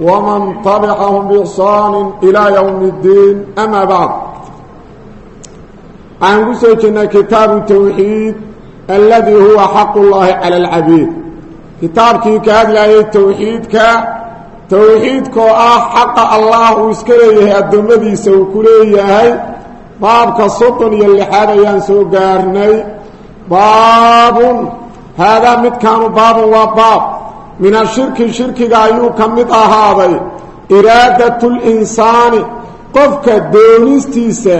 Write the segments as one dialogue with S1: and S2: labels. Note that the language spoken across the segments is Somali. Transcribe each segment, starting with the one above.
S1: ومن طبعهم بإحسان إلى يوم الدين أما بعد عن قسوتنا كتاب التوحيد الذي هو حق الله على العبيد كتاب كي كاد لا التوحيد كا توحيد كو آه حق الله واسكريه الدمدي سوكليه بابك السطن يلي حادا ينسو قارني باب هذا min ashirki shirkiga ayuu ka mid ahaaday iraadatu linsaani qofka doonistiisa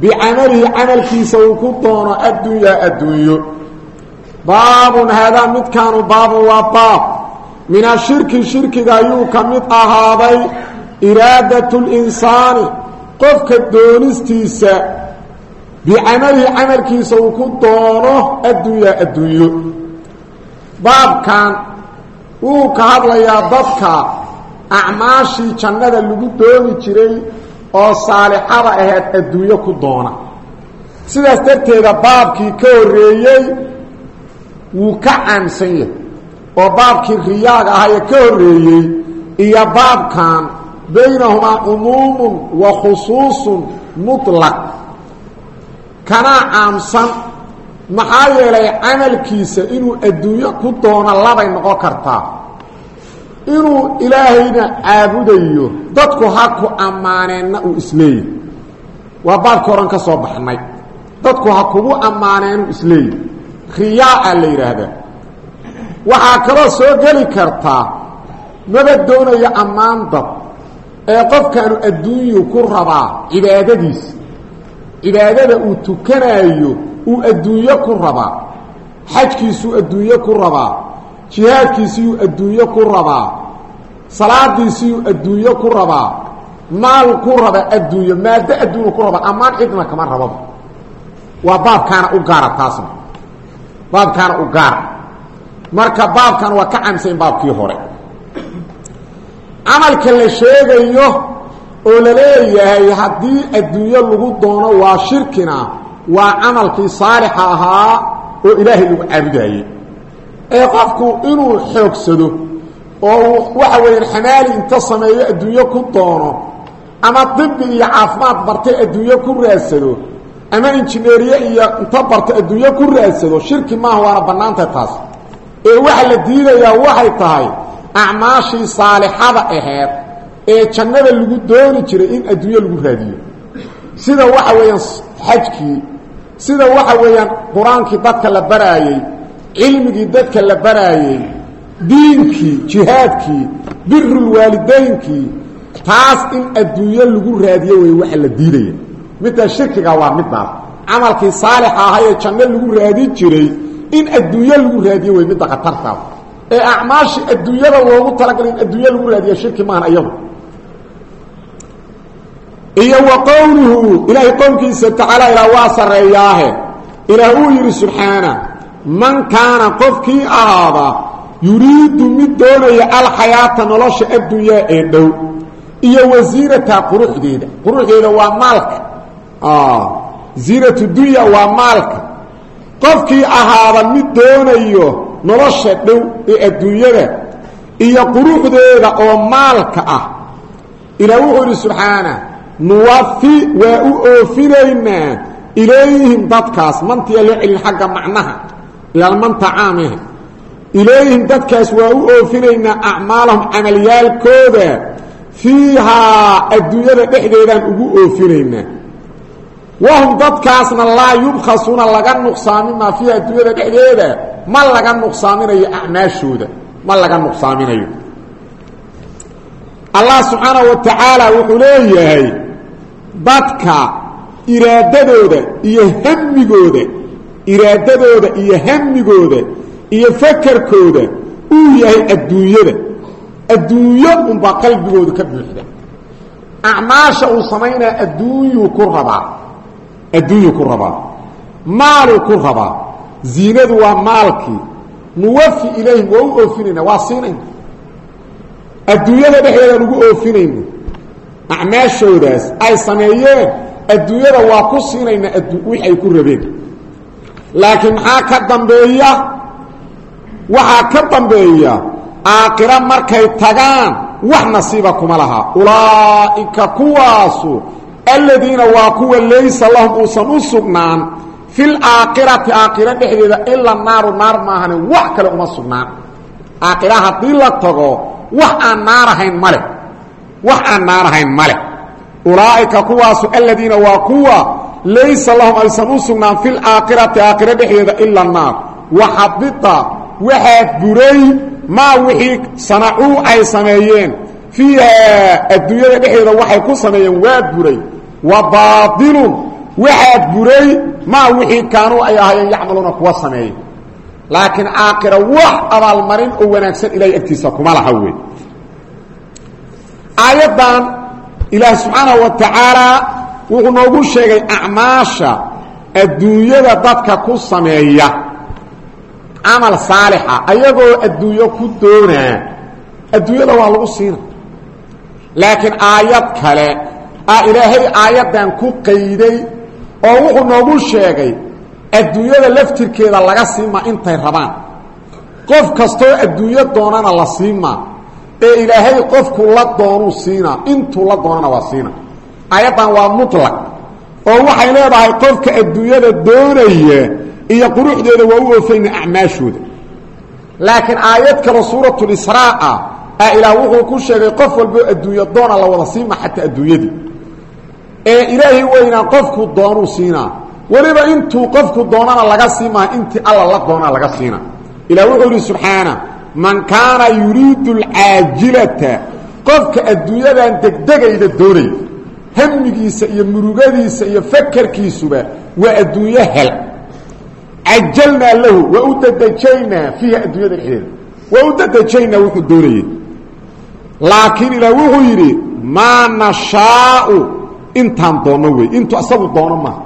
S1: bicamalihi camalkiisa uu ku doono addunyaa adduunyo baabun haadaa midkaanu baabun waa baab min ashirki shirkiga ayuu ka mid ahaaday iraadatu linsaani qofka doonistiisa bicamalihi camalkiisa uu ku doono addunyaa adduunyo wuu ka hadlayaa dadka acmaashii jannada lagu dooni jiray oo saalixada ahayd adduunyo ku doona. Sidaas darteeda baabkii ka horreeyey wuu ka caamsan yahay. Oo baabkii riyaaga ahayee ka horreeyey iyo baabkan baynahumaa cumuumun wa khusuusun mutlaq. Kanaa caamsan maxaa yeelay camalkiisa inuu adduunyo ku doono labay noqon kartaa. Inuu ilaahayna caabudayo dadku ha ku ammaaneenna uu isleeyahy waa baabkii horan ka soo baxnay. Dadku ha kugu ammaaneenuu isleeyahy riyaaca la yidhaahdaa waxaa kaloo soo geli kartaa maba doonayo ammaan dad ee qofkaanu adduunyu ku rabaa cibaadadiisa. Cibaadada uu tukanaayo uu adduunyo ku rabaa xajkiisuu adduunyo ku rabaa jihaadkiisiyuu adduunyo ku rabaa salaadiisiyuu adduunyo ku rabaa maal ku raba adduunyo maado adduunyo ku rabaa ammaan cidna kama rababa. Waa baabkaana u gaara taasna. Baabkaana u gaara. Marka baabkan waa ka camsayn baabkii hore. Camalka la sheegayo oo la leeyahay haddii adduunyo lagu doono waa shirkina waa camalkii saalixa ahaa oo ilaahay lagu caabudaayey ee qofku inuu xoogsado oo waxa weeyaan xamaali inta sameeyo adduunyo ku doono ama dibi iyo caafimaad bartay adduunyo ku raadsado ama injineeriye iyo inta barta adduunyo ku raadsado shirki maaha waana bannaantahay taas. Ee waxa la diidayaa waxay tahay acmaashii saalixada aheed ee jannada lagu dooni jiray in adduunyo lagu raadiyo. Sida waxa weeyaan xajkii sida waxa weeyaan qur'aankii dadka la baraayey cilmigii dadka la baraayey diinkii jihaadkii birulwaalidaynkii taas in adduunyo lagu raadiyo wey waxa la diidaya. Middaa shirkiga waa middaas camalkii saalixa ahaa ee janno lagu raadi jiray in adduunyo lagu raadiyo wey midda khatartaas. Ee acmaashii adduunyada loogu talagalay in adduunyo lagu raadiya shirki maahan iyadu iyo wa qowluhu ilaahay qowlkiisa tacaala ilaa waa sarreeyaahe. Ilaah uu yidhi subxaana man kaana qofkii ahaada yuriidu mid doonaya alxayaata nolosha addunyaa ee dhow iyo wasiirata quruxdeeda. Quruxdeeda waa maalka. Ziinatu dunya waa maalka. Qofkii ahaada mid doonayo nolosha dhow ee adduunyada iyo quruxdeeda oo maalka ah. Ilaah wuxuu yidhi subxaana nuwafi waa u oofinaynaa ilayhim dadkaas mantiyaa loo celin xagga macnaha ilaa manta caamah ilayhim dadkaas waa u oofinaynaa acmaalahum camalyaalkooda fiihaa adduunyada dhexdeedaan ugu oofinaynaa. Wahum dadkaasna laa yubkhasuuna laga nuqsaaminmaa fiiha adduunyada dhexdeeda ma laga nuqsaaminayo acmaashooda ma laga nuqsaaminayo. Allah subxaanaه wa tacaala wuxuu dadka iraadadooda iyo hamigooda iraadadooda iyo hamigooda iyo fakerkooda uu yahay adduunyada. Adduunyo unbaa qalbigooda ka buuxda. Acmaasha uu samaynaa adduunyuu ku rabaa. Adduunyuu ku rabaa. Maaluu ku rabaa. Ziinadu waa maalkii. Nuwafi ilayhim waa u oofinayna waa siinayna. Adduunyada dhexdeedaan ugu oofinayna acmaashoodaas ay sameeyeen adduunyada waa ku siinayna wix ay ku rabeen. Laakiin maxaa ka dambeeya? Waxaa ka dambeeya aakhiro markay tagaan wax nasiiba kuma laha. Ulaa'ika kuwaasu aladiina waa kuwa laysa lahum uusan u sugnaan fi laakhirati aakhiro dhexdeeda ila naaru naar maahane wax kale uma sugnaan. Aakhira haddii la tago wax aan naar ahayn male wax aan naar ahayn male ulaa'ika kuwaasu aladiina waa kuwa laysa lahum aysan u sugnaan fi laakhirati aakhiro dhexdeeda ila naar. Waxabita waxaa buray maa wixii sanacuu ay sameeyeen. Fiiha adduunyada dhexdeeda waxay ku sameeyeen waa buray wa baailun waxaa buray maa wixii kaanuu ay ahaayeen yacmaluuna kuwa sameeyey laakiin aakhira wax abaalmarin oo wanaagsan ilahay agtiisa kuma laha wey aayaddan ilaah subxaanahu wa tacaalaa wuxuu noogu sheegay acmaasha adduunyada dadka ku sameeya camal saalixa ayagoo adduunyo ku doonaa adduunyada waa lagu siina. Laakiin aayad kale ah ilaahay aayaddan ku qayday oo wuxuu noogu sheegay adduunyada laftirkeeda laga siimaa intay rabaan. Qof kastoo adduunyo doonana la siimaa ee ilaahay qofku la doonuu siinaa intuu la doonana waa siina. Aayaddan waa mutlaq. Oo waxay leedahay qofka adduunyada doonaya iyo quruxdeeda waa u oofayna acmaashooda. Laakiin aayad kale suuratulisraa ah a ilaah wuxuu ku sheegay qof walboo adduunyo doona la wada siima xataa adduunyadii. Ee ilaahay weynaa qofku doonuu siinaa weliba intuu qofku doonana laga siimaa intii alla la doonaa laga siina. Ilah wuxuu subxaana man kaana yuriidu alcaajilata qofka adduunyadan degdegayda doonaya hamigiisa iyo murugadiisa iyo fakerkiisuba waa adduunyo hel. Cajalnaa lahu waa u dadajaynaa fiiha adduunyada dhexdeeda. Waa u dadajaynaa wuxuu doonayey laakiin ilaah wuxuu yidhi maa nashaau intaan doonno wey intu asagu doono maaha.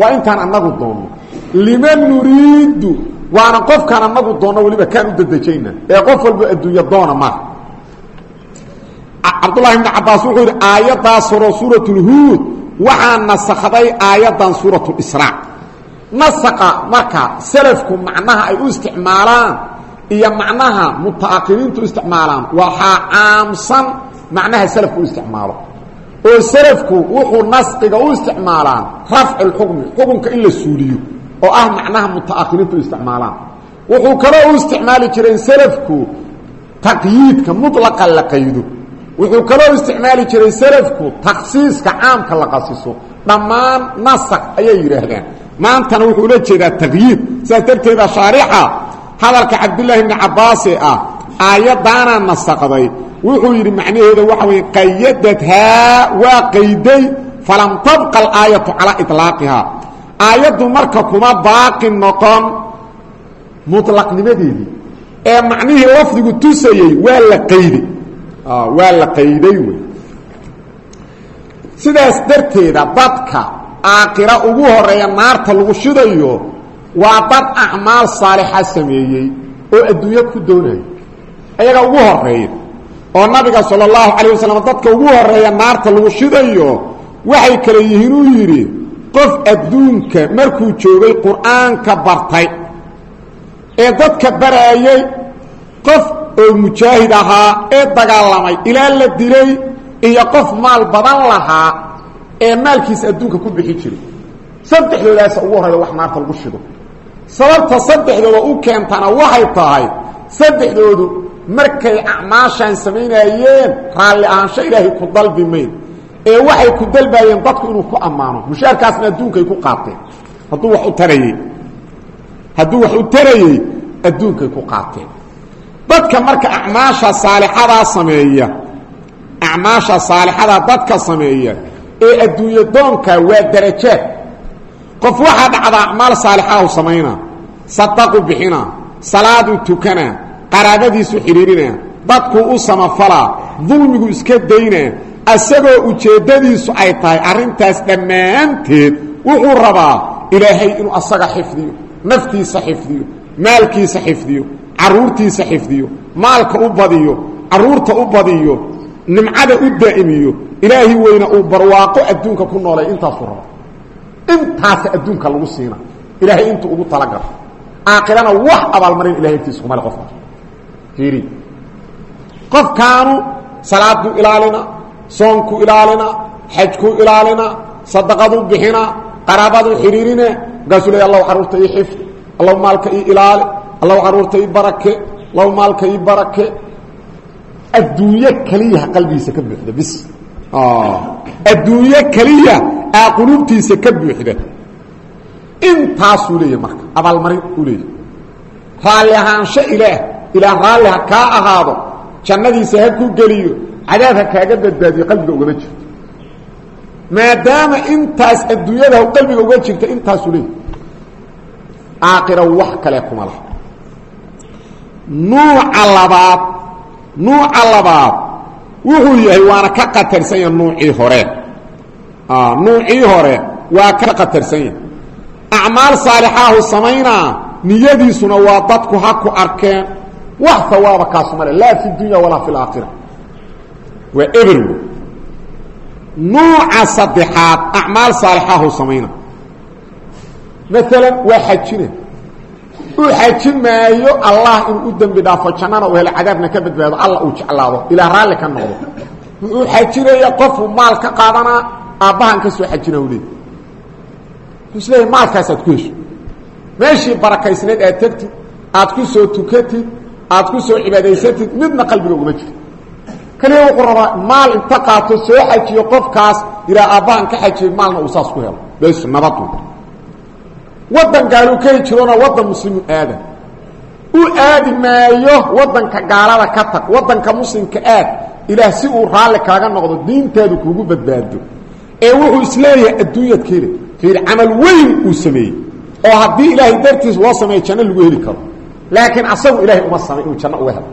S1: Waa intaan anagu doonno liman nuriidu waana qofkaan anagu doonno weliba kaan u dadajaynaa ee qof walbo adduunyo doona maaha cabdullahi ibni cabaas wuxuu yidhi aayaddaasoro suuratulhuud waxaa nasakday aayaddan suuratulisraa nasaqa marka selafku macnaha ay u isticmaalaan iyo macnaha mutaakiriintu isticmaalaan waxaa caamsan macnaha selafku isticmaalo. Oo selafku wuxuu nasqiga u isticmaalaan rafcu lxukmi xukunka in la suuliyo oo ah macnaha mutaakiriintu isticmaalaan. Wuxuu kaloo u isticmaali jireen selafku taqyiidka mulaqa la qaydo. Wuxuu kaloo isticmaali jiray selafku takhsiiska caamka la qasiso dhammaan nasaq ayay yidhaahdaan. Maantana wuxuu ula jeedaa taqyiid. Sidaas darteeda hadalka cabdillaahi bni cabbaase ah aayaddaanaa nasaqday wuxuu yidhi macnaheeda waxa weye qayadadhaa waa qayday falam tabqa alaayatu calaa iطlaaqihaa aayaddu marka kuma baaqi noqon. Muطlaqnimadeedii ee macnihii lafdigu tusayey waa la qayday. Waa la qayday wey. Sidaas darteeda dadka aakhira ugu horreeya naarta lagu shidayo waa dad acmaal saalixa sameeyey oo adduunyo ku doonayo ayaga ugu horreeya oo nabiga sala allahu calayh wasalam dadka ugu horreeya naarta lagu shidayo waxay kale yihiin uu yidhi qof adduunka markuu joogay qur'aanka bartay ee dadka baraayey qof oo mujaahid ahaa ee dagaalamay ilaa la dilay iyo qof maal badan lahaa ee maalkiisa adduunka ku bixi jiray. Saddexdoodaasa ugu horreeya wax naarta lagu shido. Sababta saddexdooda u keentana waxay tahay saddexdoodu markay acmaashaan samaynayeen raalli ahaansho ilaahay ku dalbi mayn ee waxay ku dalbaayeen dadku inuu ku ammaano. Mushaarkaasna adduunkay ku qaateen hadduu wax u tarayey. Hadduu wax u tarayey adduunkay ku qaateen dadka marka acmaasha saalixadaa sameeya acmaasha saalixadaa dadka sameeya ee adduunyo doonka waa darajaad qof waxaa dhacdaa acmaal saalixahu samaynaa sadaqu bixinaa salaaduu tukanaa qaraabadiisu xidhiirinaa dadkuu u samafalaa dulmigu iska daynaa asagoo ujeeddadiisu ay tahay arrintaas dhammaanteed wuxuu rabaa ilaahay inuu asaga xifdiyo naftiisa xifdiyo maalkiisa xifdiyo carruurtiisa xifdiyo maalka u badiyo carruurta u badiyo nimcada u daa'imiyo ilaahi weyna uu barwaaqo adduunka ku noolay intaasuu raba intaasa adduunka lagu siina. Ilaahay intuu ugu talagalo aakhirana wax abaalmarin ilahay agtiisa kumale qofkaas fiiri qofkaanu salaaduu ilaalina soonku ilaalina xajkuu ilaalina sadaqaduu bixina qaraabaduu xidhiirina markaasuu leey allahu carruurta ii xifdi allahu maalka ii ilaali allahu carruurta ii barake allahu maalka ii barake adduunyo keliya qalbigiisa ka buuxda bis. Adduunyo keliya aa qulubtiisa ka buuxda. Intaasuu leeyahy marka abaalmarin uu leeyahy raalli ahaansho ilaah ilaah raalli ha kaa ahaado jannadiisa ha ku geliyo cadaab ha kaaga badbaadiyo qalbiga ugama jirto maadaama intaas adduunyada qalbiga uga jirta intaasuu leeyahy aakhira wax kale kuma laha. Nuuca labaad nuuca labaad wuxuu yahay waana ka qatarsan yahay nuucii hore. Nuucii hore waa ka qatarsan yahay. Acmaal saalixaahu samaynaa niyadiisuna waa dadku ha ku arkeen. Wax hawaaba kaasu male laa fi dunya walaa fi laakhira waa eber nuuca saddexaad acmaal saalixaahu samayna. Maalan waa xajina u xaji maayo allah inuu u dembi dhaafo jannana uu helo cadaabna ka badbaado alla uu jeclaado. Ilaa raalli ka noqdo. Wuxuu xajinaya qofuu maal ka qaadanaa aabbahan ka soo xajina u leey wuxuu isleeyahy maalkaasaad ku hesho. Meeshii barakaysnayd aad tegtid aad ku soo tukatid aad ku soo cibaadaysatid midna kaliya wuxuu rabaa maal inta qaato soo xajiyo qofkaas ilaa aabbahan ka xajiyey maalna uu saas ku helo. Bes nabadu waddan gaaluu keli jirona waddan muslimu aada u aadi maayo waddanka gaalada ka tag waddanka muslimka aad ilaah si uu raalli kaaga noqdo diintaadu kuugu badbaado ee wuxuu is leeyahay adduunyaad ka fiir camal weyn uu sameeyey. Oo haddii ilaahay dartiis loo sameeyo janno lagu heli karo. Laakiin asagu ilaahay uma samay inuu janno uga helo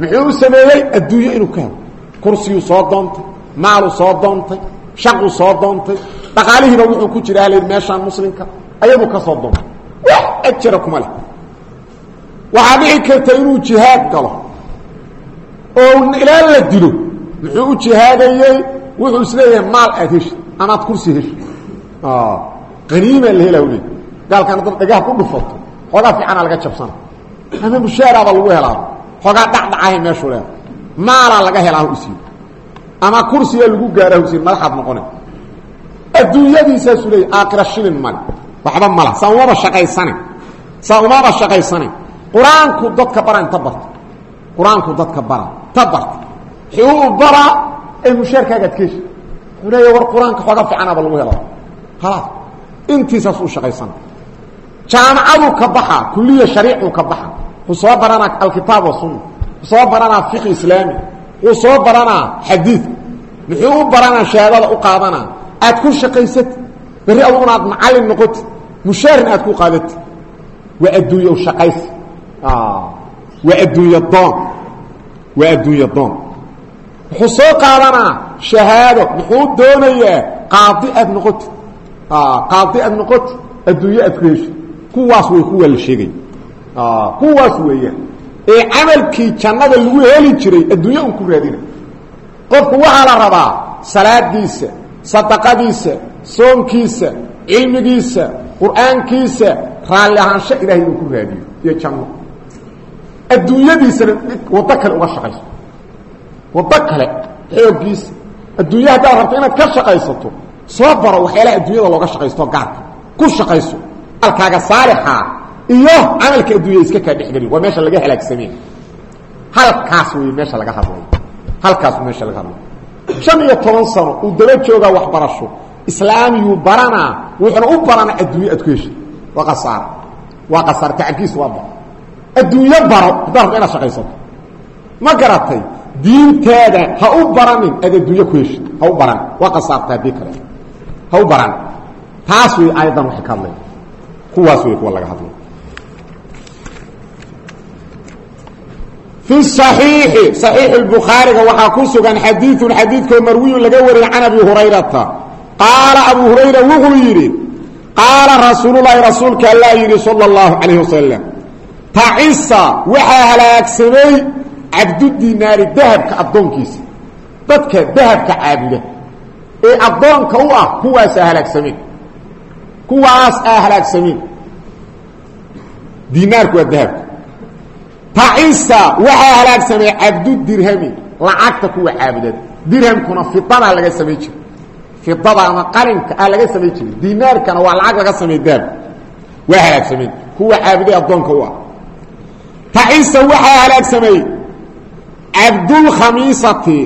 S1: muxuu u sameeyey adduunyo inuu ka helo? Kursiyuu soo doontay maaluu soo doontay shaquu soo doontay dhaqaalihiiba wuxuu ku jira hal meeshaan muslimka ayadu ka soo doontay. Wax ajara kuma leh. Waxaa dhici karta inuu jihaad galo. Oo ilaa la dilo. Muxuu u jihaadayey? Wuxuu is leeyahay maal aad heshi amaad kursi heshi qaniimaa la hela le gaalkana dad dhagaha ku dhufato. Xoogaa fiicanaa laga jabsana. Ama mushaaraabaa lagu helaa xoogaa dhacdhacahay meeshuu leeda maalaa laga helaa usiiyo ama kursigaa lagu gaaraah usiiyo madaxaad noqone adduunyadiisaasuu leeyay aakhira shilin male waxba mala. Saa umaba shaqaysanin saa umaba shaqaysanin qur'aanku dadka bara inta barta. Qur'aanku dadka bara ta barta. Xuu u baraa ee mushaarkaagaad ka heshi wuxuu leeya war qur'aanka xooga fiicanaaba lagu helaa. Halaas intiisaas u shaqaysana jaamacaduu ka baxaa kuliya shariicuu ka baxa wuxuu soo baranaa alkitaab wasunna wuxuu soo baranaa fiqi islaami. Wuxuu soo baranaa xadiid muxuu u baranaa shahaadada u qaadanaa aad ku shaqaysatid. Berri aduguna aad macallin noqotid. Mushaarin aad ku qaadatid. Waa adduunyo shaqaysi waa adduunyo doon. Waa adduunyo doon. Wuxuu soo qaadanaa shahaado. Muxuu doonayaa qaadi aad noqotid. Qaadi aad noqotid. Adduunyo aad ku heshid kuwaas way kuwaa la sheegay kuwaas weeyaan. Ee camalkii jannada lagu heli jiray adduunyo un ku raadina. Qofku waxaa la rabaa salaadiisa sadaqadiisa soonkiisa cilmigiisa qur'aankiisa raalli ahaansho ilahay inuu ku raadiyo iyo janno. Adduunyadiisana waddo kale uga shaqayso. Waddo kale xooggiisa. Adduunya haddaad rabto inaad ka shaqaysato soo baro waxyaalaha adduunyada looga shaqaysto gaarka. Ku shaqayso. Alkaaga saalixaa iyo camalka adduunya iska kaa dhexgeli waa meesha laga halaagsamey halkaas wey meesha laga hadlayo halkaas meesha laga hadlayo shan iyo toban sano uu daba joogaa waxbarasho. Islaamiyuu baranaa. Wuxuuna u baranaa adduunyo aad ku heshay waa kasaar waa kasaar tacabkiis waa baro adduunyo baro. Haddaad rabto inaad shaqaysato. Ma garatay. Diintaada ha u baranin aad adduunyo ku heshay ha u baran. Waa kasaarta haddii kale. Ha u baran. Taas wey aayaddan waxay ka hadlaya kuwaas wey kuwa laga hadlay fi صaxiixi صaxiixi bukhaariga waxaa ku sugan xadiiun xadiidkoo marwiyun laga wariyay can abi hurayrata qaala abu hurayra wuxuu yidhi qaala rasuululahi rasuulka allaa yidhi salى اllahu calayh wasalam tacisa waxaa halaagsamay cabdudinaari dahabka addoonkiisa dadka dahabka caabuda ee addoonka u ah kuwaasaa halaagsameen kuwaas aa halaagsameen dinaarku waa dahabka tacisa waxaa halaagsamay cabdudirhami lacagta kuwa caabuda dirhamkuna fidadaa laga samay jira fidada ama qalinka aa laga samay jiray dinaarkana waa lacag laga samay dahabka waa halaagsameen kuwa caabuday addoonka u ah. Tacisa waxaa halaagsamay cabdulkhamiisati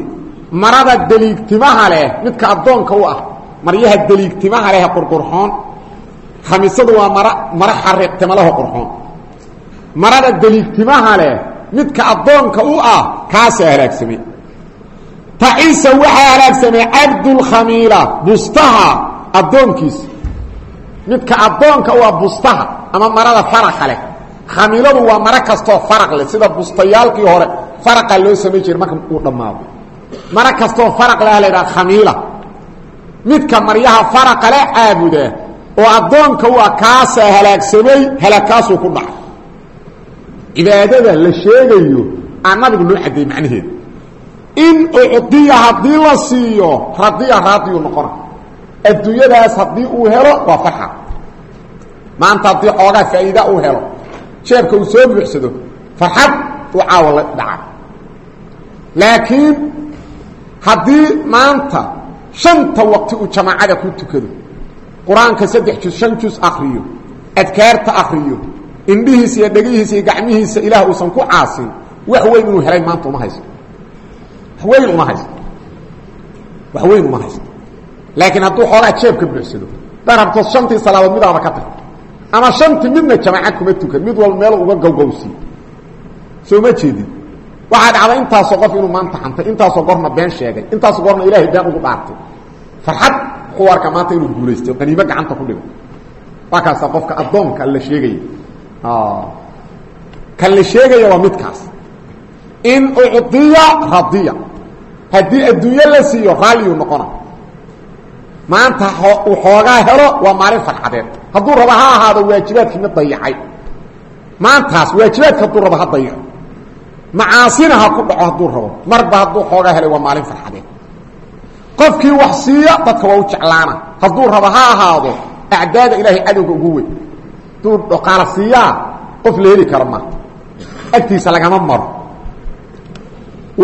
S1: marada deliigtimaha leh midka addoonka u ah. Maryaha deliigtimaha leh qurqurxoon. Khamiisadu waa mara mara xariiqtimalaho qurxoon marada deliigtimaha leh midka addoonka u ah kaasaa halaagsamay tacisa waxaa halaagsamay cabdulkhamiila bustaha addoonkiisa midka addoonka u ah bustaha ama marada faraqa leh. Khamiiladu waa maro kastoo faraq leh sida bustayaalkii hore faraqa loo samay jiray marka uu dhammaado. Maro kastoo faraq leh la ydhaha khamiila. Midka maryaha faraqa le caabuda oo addoonka u ah kaasaa halaagsamay halaagkaasuu ku dhacay cibaadada la sheegayo aa nabigu loo caddeeyey macnaheeda in ucdiya haddii la siiyo radiya raadiyuu noqona. Adduunyadaas haddii uu helo waa farxa. Maanta haddii xoogaa faa'iida uu helo jeebka uu soo buuxsado farxad uu caawa la dhaca. Laakiin haddii maanta shanta waqti uu jamaacada ku tukado qur'aanka saddex juz shan juz akriyo adkaarta akriyo indhihiisa iyo dhegihiisa iyo gacmihiisa ilaah uusan ku caasin wax weyn inuu helay maanta uma haysto. Weyn uma haysto. Wax weyn uma haysto. Laakiin hadduu xoogaa jeebka buuxsado dar rabto shantii salaadood midaaba ka tag. Ama shantii midna jamaacad kuma tukan mid walba meel uga gowgowsiiyo soo ma jeedid waxaa dhacday intaasoo qof inuu maanta xantay intaasoo gorna been sheegay intaasoo gorna ilaahay been ugu dhaartay. Farxad wuxuu maanta inuu guulaysto qaniimo gacanta ku dhigo. Waa qofka addoonka la sheegaya kan la sheegaya waa midkaas. In ucdiya radiya. Haddii adduunyo la siiyo raalliyuu noqona maanta uu xoogaa helo waa maalin farxadeed. Hadduu rabo ha ahaado waajibaadkii mid dayacay maantaas waajibaadka hadduu rabo ha dayaco macaasina ha ku dhaco hadduu rabo. Marba hadduu xoogaa helay waa maalin farxadeed. Qofkii wax siiya dadka waa u jeclaana. Hadduu rabo ha ahaado acdaada ilaahay cadowga ugu weyn hadduu dhaqaala siiyaa qof la heli karo maaha agtiisa lagama maro.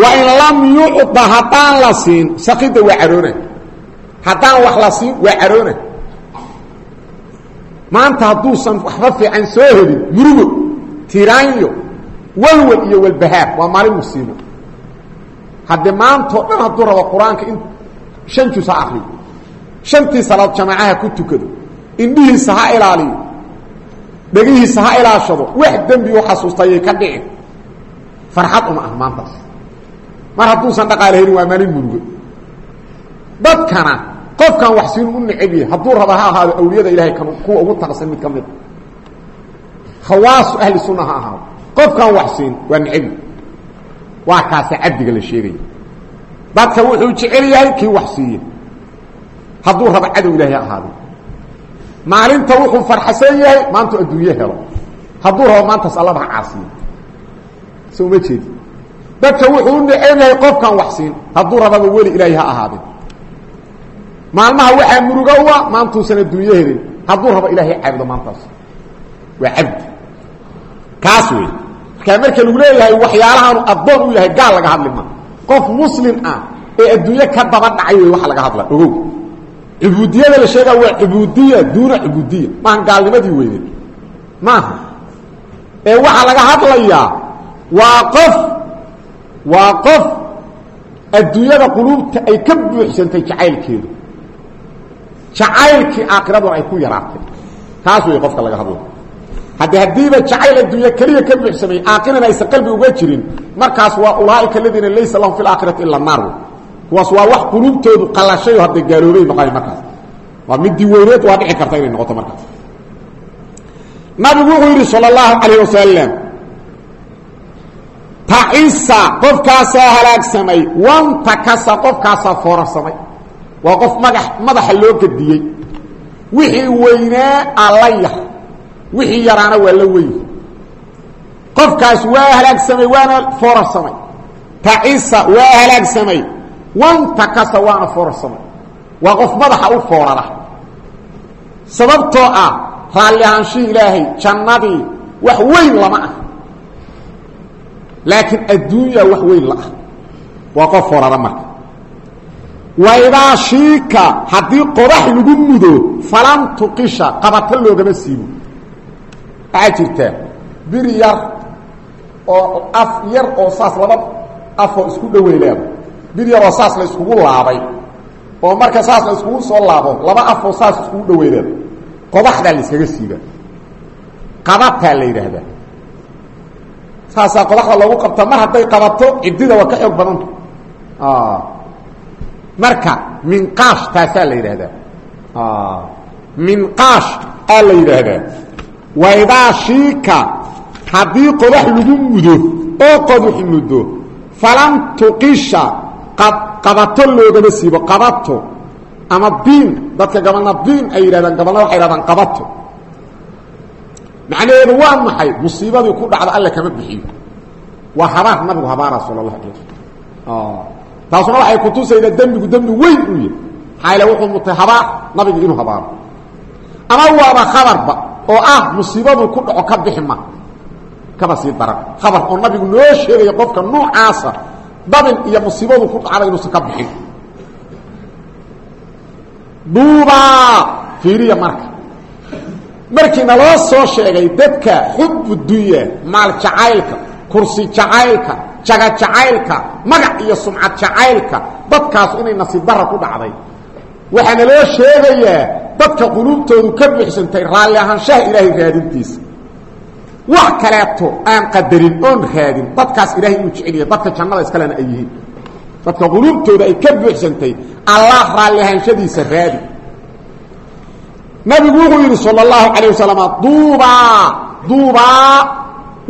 S1: Wain lam yucda haddaan la siin sakida waa caroona haddaan wax la siin waa caroona maanta hadduusan waxba fiican soo helin murugo tiraanyo walwal iyo walbahaar waa maalin musiibo haddee maantao dhan hadduu rabo qur'aanka in shan jus ha akriyo shantii salaad jamaacaha ku tukado indhihiisa ha ilaaliyo dhegihiisa ha ilaashado wax dembi u xasuustayay ka dhici. Farxad uma ah maantaas mar hadduusan dhaqaale helin waa maalin murugo dadkana qofkan wax siin u neceb yahay hadduu raba ha ahaado awliyada ilahay kan kuwa ugu taqsan mid ka mida ahli sunna ha ahaado. Qofkan wax siin waa necebi waa kaasa cabdiga la sheegaya dadka wuxuu jecel yahay kii wax siiye hadduu raba cadow ilaahay ha ahaado maalinta wuxuu farxasan yahay maantu adduunye helo. Hadduu rabo maantaas allaba ha caasiyo. So uma dadka wuxuu u neceb yahay qofkan wax siin hadduu rababa weli ilaahay ha ahaadeen maalmaha waxaa muruga ua maantuusan adduunye helin. Hadduu rabo ilaahay caabudo maantaas. Waa cabdi. Kaas wey markaa marka lagu leeyahay waxyaalahaanu addoon u yahay gaal laga hadli ma. Qof muslim ah ee adduunye ka daba dhacay wey waxa laga hadla. Ogow cubuudiyada la sheegaa waa cubuudiya duuna cubuudiya maaha gaalnimadii weyneed maaha ee waxaa laga hadlayaa waa qof waa qof adduunyada quluubta ay ka buuxsantay jacaylkeedu. Jacaylkii aakiraduna ay ku yaraatay. Taas wey qofka laga hadlay haddi haddiiba jacayl adduunya keliya ka buuxsamay aakirana aysan qalbi uga jirin markaas waa ulaaika aladiina laysa lahum fi aakhirati ila naar kuwaas waa wax quluubtoodu qalashayo hadday gaaloobay noqona markaas. Waa midii weyneed waa dhici karta inay noqoto markaas. Nabigu wuxuu yidhi sal اllahu calayh wasalam tacisa qofkaasaa halaagsamay wantakasa qofkaasaa foorarsamay. Waa qof maga madaxa loo gediyey wixii weynaa alla yar wixii yaraana waa la weyn. Qofkaas waa halaagsamay waana foorarsamay. Tacisa waa halaagsamay wantakasa waana foorarsamay waa qof madaxa u foorara. Sababtoo ah raalli ahaanshihii ilaahay jannadii wax weyn lama ah. Laakiin adduunya wax weyn la ah. Waa qof foorara marka. Waidaa shiika haddii qodax lagu mudo falan tuqisha qabato loogama siibo waxaa jirtaa biri yar oo af yar oo saas laba afoo isku dhowey oo saas la iskugu laabay. Oo marka saas la iskugu soo laabo laba afoo saas iskugu dhowey leeda qodaxdaa la iskaga siiba. Qabataa la yidhaahdaa. Saasaa qodaxda loogu qabta mar hadday qabato ciddida waa ka xoog badanta marka minqaash taasaa la yidhaahdaa. Minqaash aa la yidhaahdaa. Waidaa shiika haddii qodax lagu mudo oo qodax mudo falan tuqisha qabato loogama siibo qabato. Ama biin dadka gabalna biin ay yidhahdaan gabalna waxay yidhahdaan qabato. Macnaheedu waa maxay? Musiibadii ku dhacda alle kama bixiyo waa habaar nabigu habaara sala allahu alay wasalam taasuna waxay kutusaydaa dembigu dembi weyn u yahy maxaa ile wuxuu mutay habaar nabigu inuu habaaro. Ama waaba khabarba oo ah musiibaduu ku dhaco ka bixi ma. Kaba sii daran. Khabar oo nabigu noo sheegaya qofka noocaasa dabin iyo musiibadu ku dhacda inuusan ka bixin. Duubaa fiiriya marka. Markii naloo soo sheegay dadka xubu dunya maal jacaylka kursi jacaylka jaga jacaylka magac iyo sumcad jacaylka dadkaas inay nasiib dara ku dhacday. Waxaa naloo sheegayaa dadka quluubtoodu ka buuxsantay raalli ahaanshaha ilaahay raadintiisa wax kaleeto aan qadarin oon raadin. Dadkaas ilaahay uu jeceliya dadka jannada iskalena ay yihiin. Dadka quluubtooda ay ka buuxsantay allah raallihaanshadiisa raadi. Nabigu wuxuu yidhi sal اlahu alayه wasalama duubaa duubaa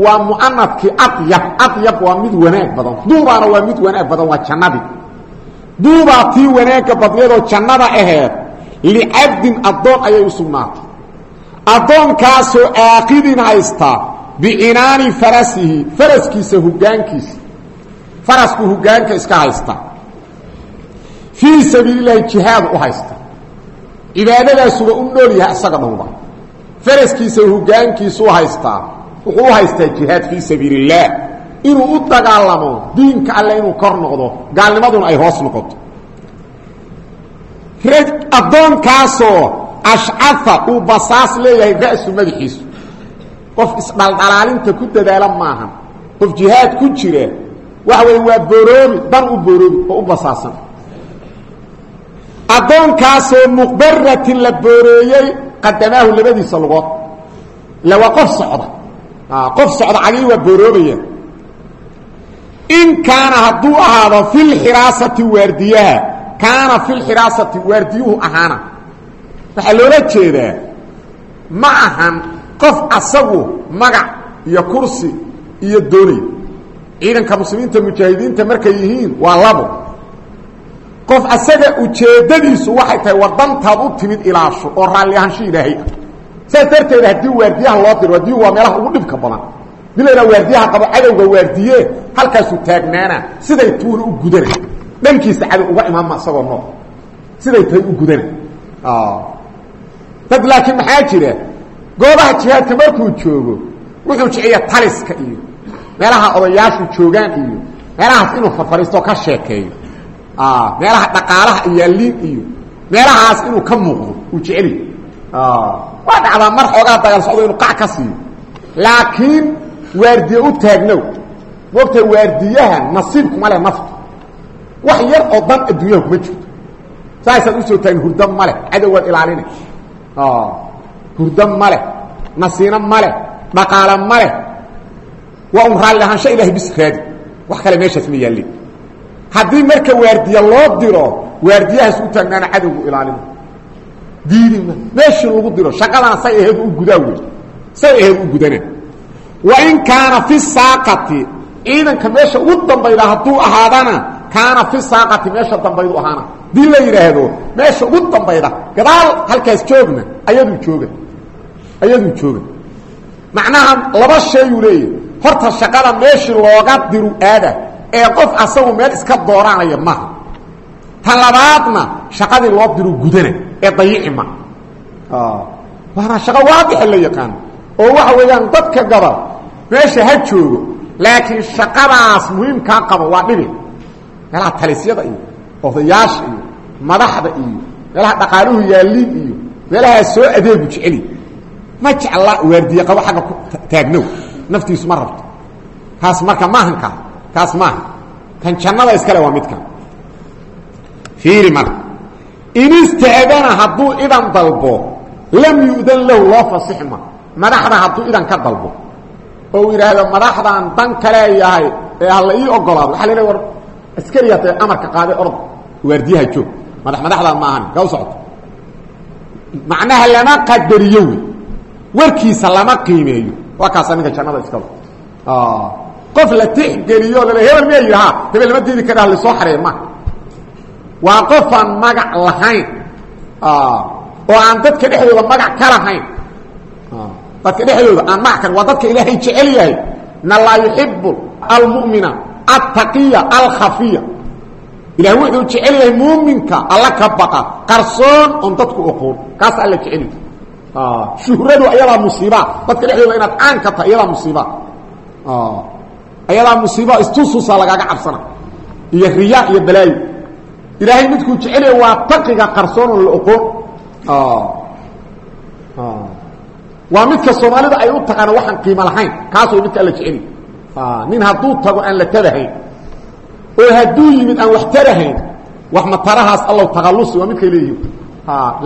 S1: waa muanadkii ayab ayab waa mid wanaag badan. Duubaana waa mid wanaag badan waa jannadii duubaa tii wanaagga badneed oo jannada aheed licabdin adoon ayay u addoonkaasoo aaqidin haysta bicinaani farasihi faraskiisa hogaankiisa farasku hogaanka iska haysta. Fii sabiili lahi jihaad u haysta. Cibaadadaasuba u nool yahay isaga dhowba. Faraskiisa hogaankiisu haystaa wuxuu u haystaa jihaad fii sabiili اllaah inuu u dagaalamo diinka alle inuu kor noqdo gaalnimaduna ay hoos noqoto. Addoonkaasoo ashcafa uu basaas leeyahay ra'su madaxiisu. Qof isdhaldhalaalinta ku dadaala maahan qof jihaad ku jira waxa weeye waa boroobi dan u boroobi oo u basaasan. Addoonkaasoo muqbaratin la booreeyey qadamaahu labadiisa lugood. Ila waa qof socda. Qof socda cagii waa booroobaya in kaana hadduu ahaado fi lxiraasati waardiyaha kaana fi lxiraasati waardiyuhu ahaana waxaa loola jeedaa ma ahan qof asagu magac iyo kursi iyo doonay ciidanka muslimiinta mujaahidiinta markay yihiin waa labo. Qof asaga ujeeddadiisu waxay tahay wadantaad u timid ilaasho oo raalli ahaansho ilaahay ah. Saas darteed haddii waardiyaha loo diro waardiyuhu waa meelaha ugu dhibka badan dii la yidhaha waardiyaha qabo cadowga waardiye halkaasuu taagnaana siday tuuna u gudana. Dhankiisa cadow uga imaanma isagoo nool. Siday tahay u gudana dad laakiin maxaa jira? Goobaha jihaadka markuu joogo wuxuu jeceliya taliska iyo meelaha odayaashu joogaan iyo meelahaas inuu farfariisto ka sheekeeyo. Meelaha dhaqaalaha iyaaliin iyo meelahaas inuu ka muuqdo uu jeceliy waa dhacdaa mar xoogaa dagaal socdo inuu qac ka siiyo. Laakiin waardiye u taagnow moogta waardiyaha nasiibkuma leh naftu. Wax yar oo dan adduunyaha kuma jirto. Saasaad u soo taagin hurdo maleh cadow waad ilaalina hurdo maleh nasiino maleh dhaqaale maleh waa un raalli ahaansho ilahay bis raadi. Wax kale meeshaas ma yaallin haddii marka waardiye loo diro waardiyahaas u taagnaana cadowgu ilaalina diidima meeshii lagu diro shaqadana say aheed u gudaa wey say aheed u gudana wain kaana fi saaqati ciidanka meesha ugu dambayda hadduu ahaadana kaana fi saaqati meesha dambaydu ahaana. Dii la yidhaahdo meesha ugu dambayda gadaal halkaas joogna ayaduu jooga. Ayaduu jooga. Macnaha laba shayuu leeyahy horta shaqada meeshii looga diru aada ee qof asagu meel iska dooranaya maaha ta labaadna shaqadii loo diru gudana ee dayici ma. Waana shaqo waadixa la yaqaano oo waxa weeyaan dadka gabal meesha ha joogo laakiin shaqadaas muhiimkaa qabo waa dhibi meelaha talisyada iyo odayaasha iyo madaxda iyo meelaha dhaqaaluhu yaaliin iyo meelahaa soo adeegu jeceli. Ma jecla waardiye qabo agga ku taagnow. Naftiisu ma rabto. Kaas marka maahan kaa kaas maaha kan jannada iskale waa midkan fiiri marka in istaadana hadduu idan dalbo lam yu'dan lahu loo fasixma madaxda hadduu idan ka dalbo. Oo uu yidhaahdo madaxdan dan kaleeyahay ee hala ii ogolaado la war askariya tae amarka qaaday orod waardiyaha joog. Madax madaxdan ma ahan ka u macnaha lama qadariyo wey warkiisa lama qiimeeyo. Waa kaasa ninka jannada iskalo qof la tixgeliyo lale hebel miya yidhi ha hebel lama diidi kara la soo xareey ma. Waa qofaan magac lahayn. Oo aan dadka dhexdooda magac ka lahayn. Dadka dhexdooda aan magac kan waa dadka ilaahay jecel yahay. Na laa yuxibu almu'mina altaqiya alkhafiya. Ilahay wuxuu jecel yahay muuminka alla ka baqa qarsoon oon dadku oqoon. Kaas alla jecel yahay. Shuhradu ayadaa musiiba. Dadka dhexdooda inaad caan ka tahay iyadaa musiiba. Ayadaa musiiba istususa lagaaga cabsana. Iyo riya iyo balaayo ilaahay midkuu jecelya waa taqiga qarsoon oo la oqoon. Waa midka soomaalida nin hadduu tago aan la tarahayn oo hadduu yimid aan wax tarahayn wax matarahaas allow taqalusi waa midkay leeyihiin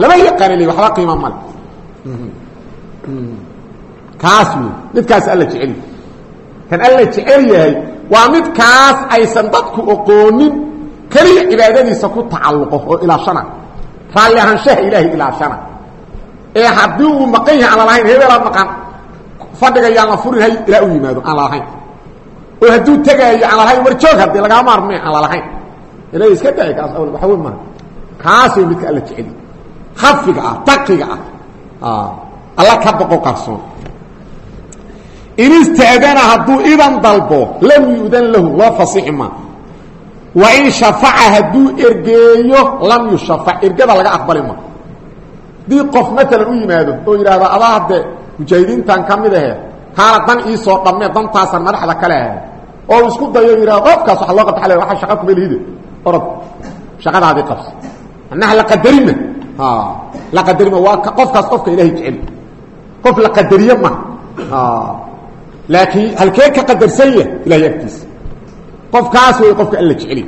S1: lama yaqaana le waxba qiima male kaas wey midkaas alla jeceli kan alla jecel yahay waa midkaas aysan dadku oqoonin keliya cibaadadiisa ku tacalluqo oo ilaashana. Raalli ahaanshaha ilaahay ilaashana. Ee haddii uu maqan yahay aan lalahayn hebelaa maqan fadhiga yaan aan oo hadduu tegaayo aan lalahayn war joog haddii lagaa maarme aan lalahayn ila iska daay kaas awl waxa wey maha kaas way midka alla jeceli khafiga ah taqiga ah. Alla ka boqo qarsoon. In istaadana hadduu idan dalbo lam yu'dan lahu loo fasixi ma. Wa in shafaca hadduu ergeeyo lam yushafac ergada laga aqbali ma. Dii qof maalan u yimaado oo yidhaahdo adaa hadde mujaahidiintan ka mid ahe kaana dan iisoo dhammee dantaasan madaxda kale ahe oo isku dayo yidhahdo qofkaas waa loo qabta waa shaqa kumelihide orod shaqadaadii qabso annaha la qadarima la qadarima waa qofkaas qofka ilahay jecel. Qof la qadariye ma. Laakiin halkee ka qadarsan yah ilahay qofkaas wey qofka alla jeceli.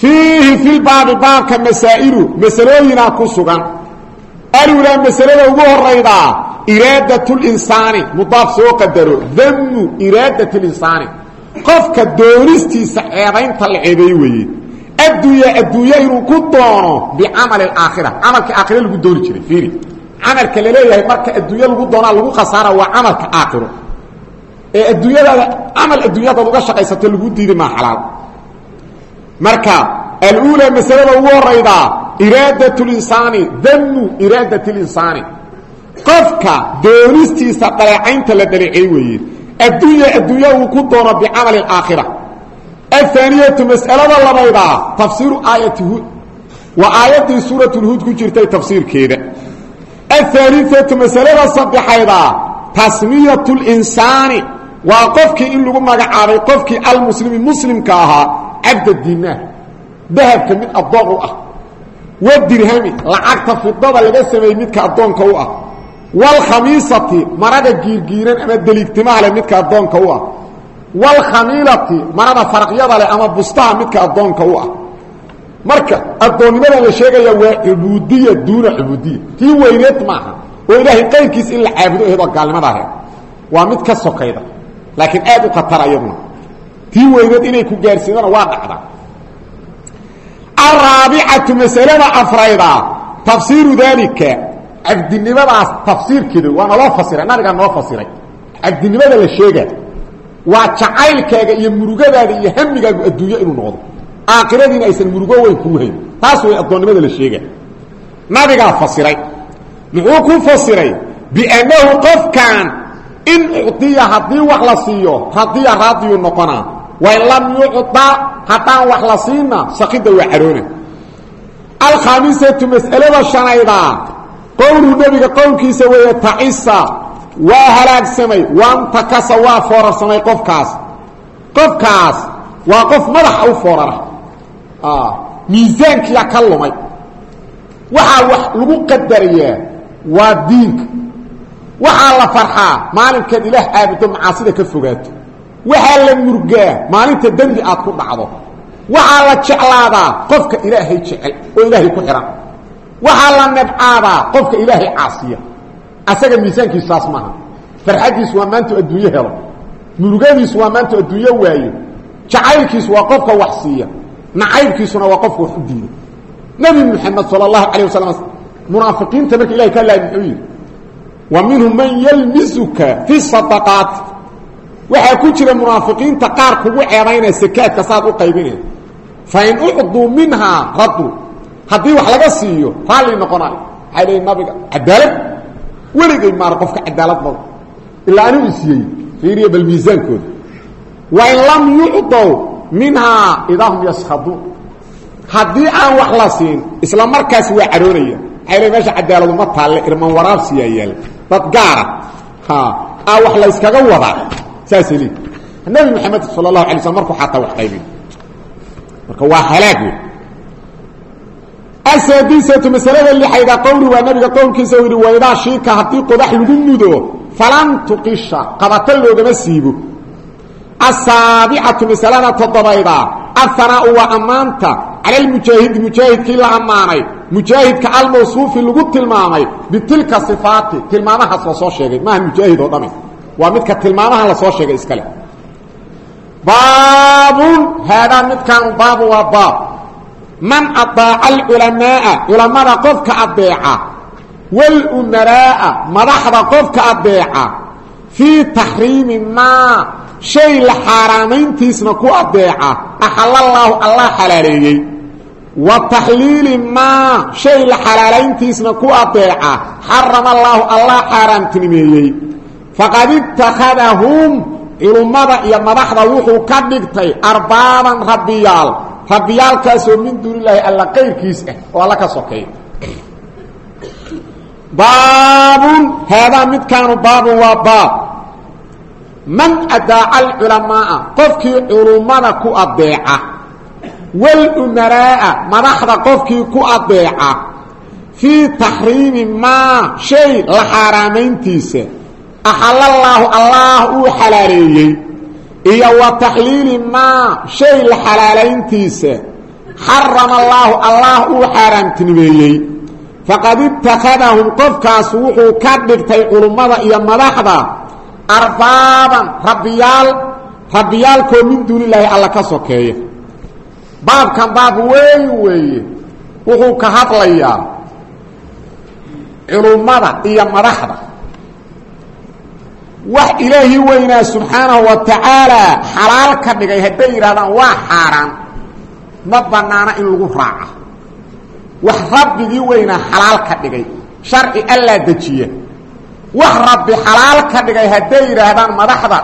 S1: Fiihi fi lbaabi baabka masaa'ilu masalooyinaa ku sugan. Alulaa masalada ugu horaydaa iraadat linsaani mudaaf soo qadaro damu iraadat linsaani qofka doonistiisa ceebaynta la ceebeey weeye addunya adduunya inuu ku doono bicamali aakhira camalka aakhira lagu dooni jiray fiiri. Camalka la leeyahay marka adduunya lagu doonaa lagu khasaara waa camalka aakhiro. Ee adduunyadaada camal adduunyadaad uga shaqaysato lagu diidi maa xalaal. Marka alula masalada ugu horaydaa iraadat linsaani damu iraadat linsaani qofka doonistiisa dhaleecaynta la dhaleecey weeye addunya adduunya uu ku doono bicamali aakhira. Ahaaniyatu mas'alada labaydaa tafsiiru aayati huud. Waa aayaddii suurat lhuud ku jirtay tafsiirkeeda. Ahaaliatu masalada saddexaydaa tasmiyat linsaani waa qofkii in lagu magacaabay qofkii almuslimi muslimka ahaa cabda dinaar dahabka mid addoon u ah. Wadirhami lacagta fidada laga sameeyey midka addoonka u ah waalkhamiisati marada giirgiiran ama deliigtimaha leh midka addoonka u ah. Waalkhamiilati marada faraqyada leh ama bustaha midka addoonka u ah. Marka addoonnimada la sheegaya waa cubuudiya duuna cubuudiya tii weyneed maaha. Oo ilaahay qayrkiis in la caabudo ahedoo gaalnimada aheed waa mid ka sokayda. Laakiin aad u khatara iyaduna tii weyneed inay ku gaarsiidana cabdinimadaas tafsiirkeeda waa naloo fasiray nabigaa noo fasiray. Cabdinimada la sheega waa jacaylkaaga iyo murugadaada iyo hamigaagu adduunyo inuu noqdo. Aakhiradiina aysan murugo weyn kuu hayn taas way addoonnimada la sheega nabigaa fasiray. Muxuu ku fasiray? Biannahu qofkan in ucdiya haddii wax la siiyo radiya raadiyuu noqonaa wain lam yucda haddaan wax la siinna sakida waa caroona. Alkhaamisatu mas'alada shanaydaa qowluu nebiga qowlkiisa weeye tacisa waa halaagsamay wantakasa waa foorarsamay qofkaas. Qofkaas waa qof madaxa u foorara. Miisaankiyaa ka lumay. Waxaa wax lagu qadarayaa waa diinka waxaa la farxaa maalinkaad ilaah caabudo macaasida ka fogaato. Waxaa la murgaa maalinta dembi aad ku dhacdo. Waxaa la jeclaadaa qofka ilaahay jecel oo ilaahay ku xihan waxaa la nebcaadaa qofka ilaahay caasiya asaga miisaankiisu saas maaha. Farxaddiisu waa maantu adduunyo helo. Murugadiisu waa maantu adduunyo waayo. Jacaylkiisu waa qofka wax siiya. Nacaybkiisuna waa qofka wax u diida nebi moxamed sala allahu calayh wasalam munaafiqiinta marka ilahay ka lahay muxuu wa minhum man yalmisuka fi sadaqaati waxaa ku jira munaafiqiinta qaar kugu ceebaynaya sakaadka saad u qaybinaya fain ucduu minhaa raddu haddii wax laga siiyo raalli noqonayo waxay leeyiin nabiga cadaalad? Weligay maara qofka cadaalad mada ilaa anigu isiyey fiiriya bal miisaankooda. Wain lam yucdow minhaa idaa hum yaskhaduun haddii aan wax la siin isla markaas waa caroonaya. Waxay leeyiin meesha cadaaladuma taalle irman waraabsiyaa yaal. Dad gaara a wax layskaga wadaa saasay leeyi nabi maxamed sala allahu alay slm markuu xataa wax qaybin. Marka waa halaag wey asaadisatu masalada lixayda qowli waa nabiga qowlkiisa u yidhi waydaa shiika haddii qodax lagu mudo falan tuqisha qabato loogama siibo. Asaabicatu masalada toddobayda athanaau waa ammaanta cala lmujaahidi mujaahidkii la ammaanay mujaahidka almawsuufi lagu tilmaamay bitilka sifaati tilmaamahaas soo sheegay maaha mujaahid oo dhami waa midka tilmaamaha la soo sheegay iskale baabun haadaa midkaanu baabu waa man adaaca alculamaaa culammada qofka adeeca walumaraa'a madaxda qofka adeeca fii taxriimi maa shay la xaaraamayntiisna ku adeeca axalallaahu allah xalaaleeyey. Wa taxliili maa shay la xalaalayntiisna ku adeeca xarama allaahu allah xaaraamtinimeeyey. Faqad ittakhadahum culummada iyo madaxda wuxuu ka dhigtay arbaaban rabbiyaal rabbiyaalkaasoo min duunilaahi alla qayrkiis ah oo alla ka sokeeya baabun haadaa midkaanu baabun waa baab. Man adaaca alculamaaa qofkii culummada ku adeeca walumaraa'a madaxda qofkii ku adeeca fii taxriimi maa shay la xaaraamayntiisa. Axalallaahu allah uu xalaaleeyey iyo wa taxliili maa shay la xalaalayntiisa. Xarama allaahu allah uu xaaraamtinimeeyey. Faqad ittakhadahum qofkaas wuxuu ka dhigtay culummada iyo madaxda arbaaban rabbiyaal rabbiyaalkoo min duunilaahi alla ka sokeeya baabkan baab weyn weeye wuxuu ka hadlayaa culummada iyo madaxda wax ilaahii weynaa subxaanahu wa tacaalaa xalaal ka dhigay hadday yidhahdaan waa xaaraan ma bannaana in lagu raaca. Wax rabbigii weynaa xalaal ka dhigay sharci allaa dejiya. Wax rabbi xalaal ka dhigay hadday yidhaahdaan madaxda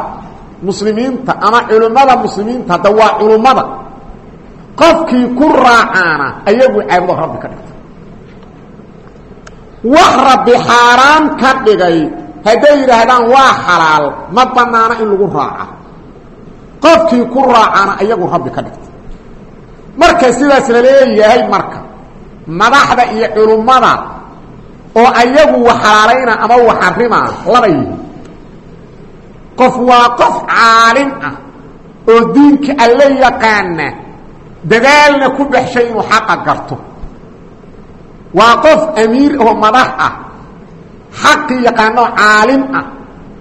S1: muslimiinta ama culimmada muslimiinta hadda waa culummada qofkii ku raacaana ayagu caabudo rabbi ka dhigta. Wax rabbi xaaraan ka dhigay hadday yidhaahdaan waa xalaal ma bannaana in lagu raaca. Qofkii ku raacaana ayagu rabbi ka dhigta marka sidaas la leeyahay marka madaxda iyo culummada oo ayagu wax xalaalayna ama wax xarimaa laba yihi qof waa qof caalim ah oo diinka alle yaqaana dadaalna ku baxshay inuu xaqa garto. Waa qof amiir oo madax ah xaqii yaqaanoo caalim ah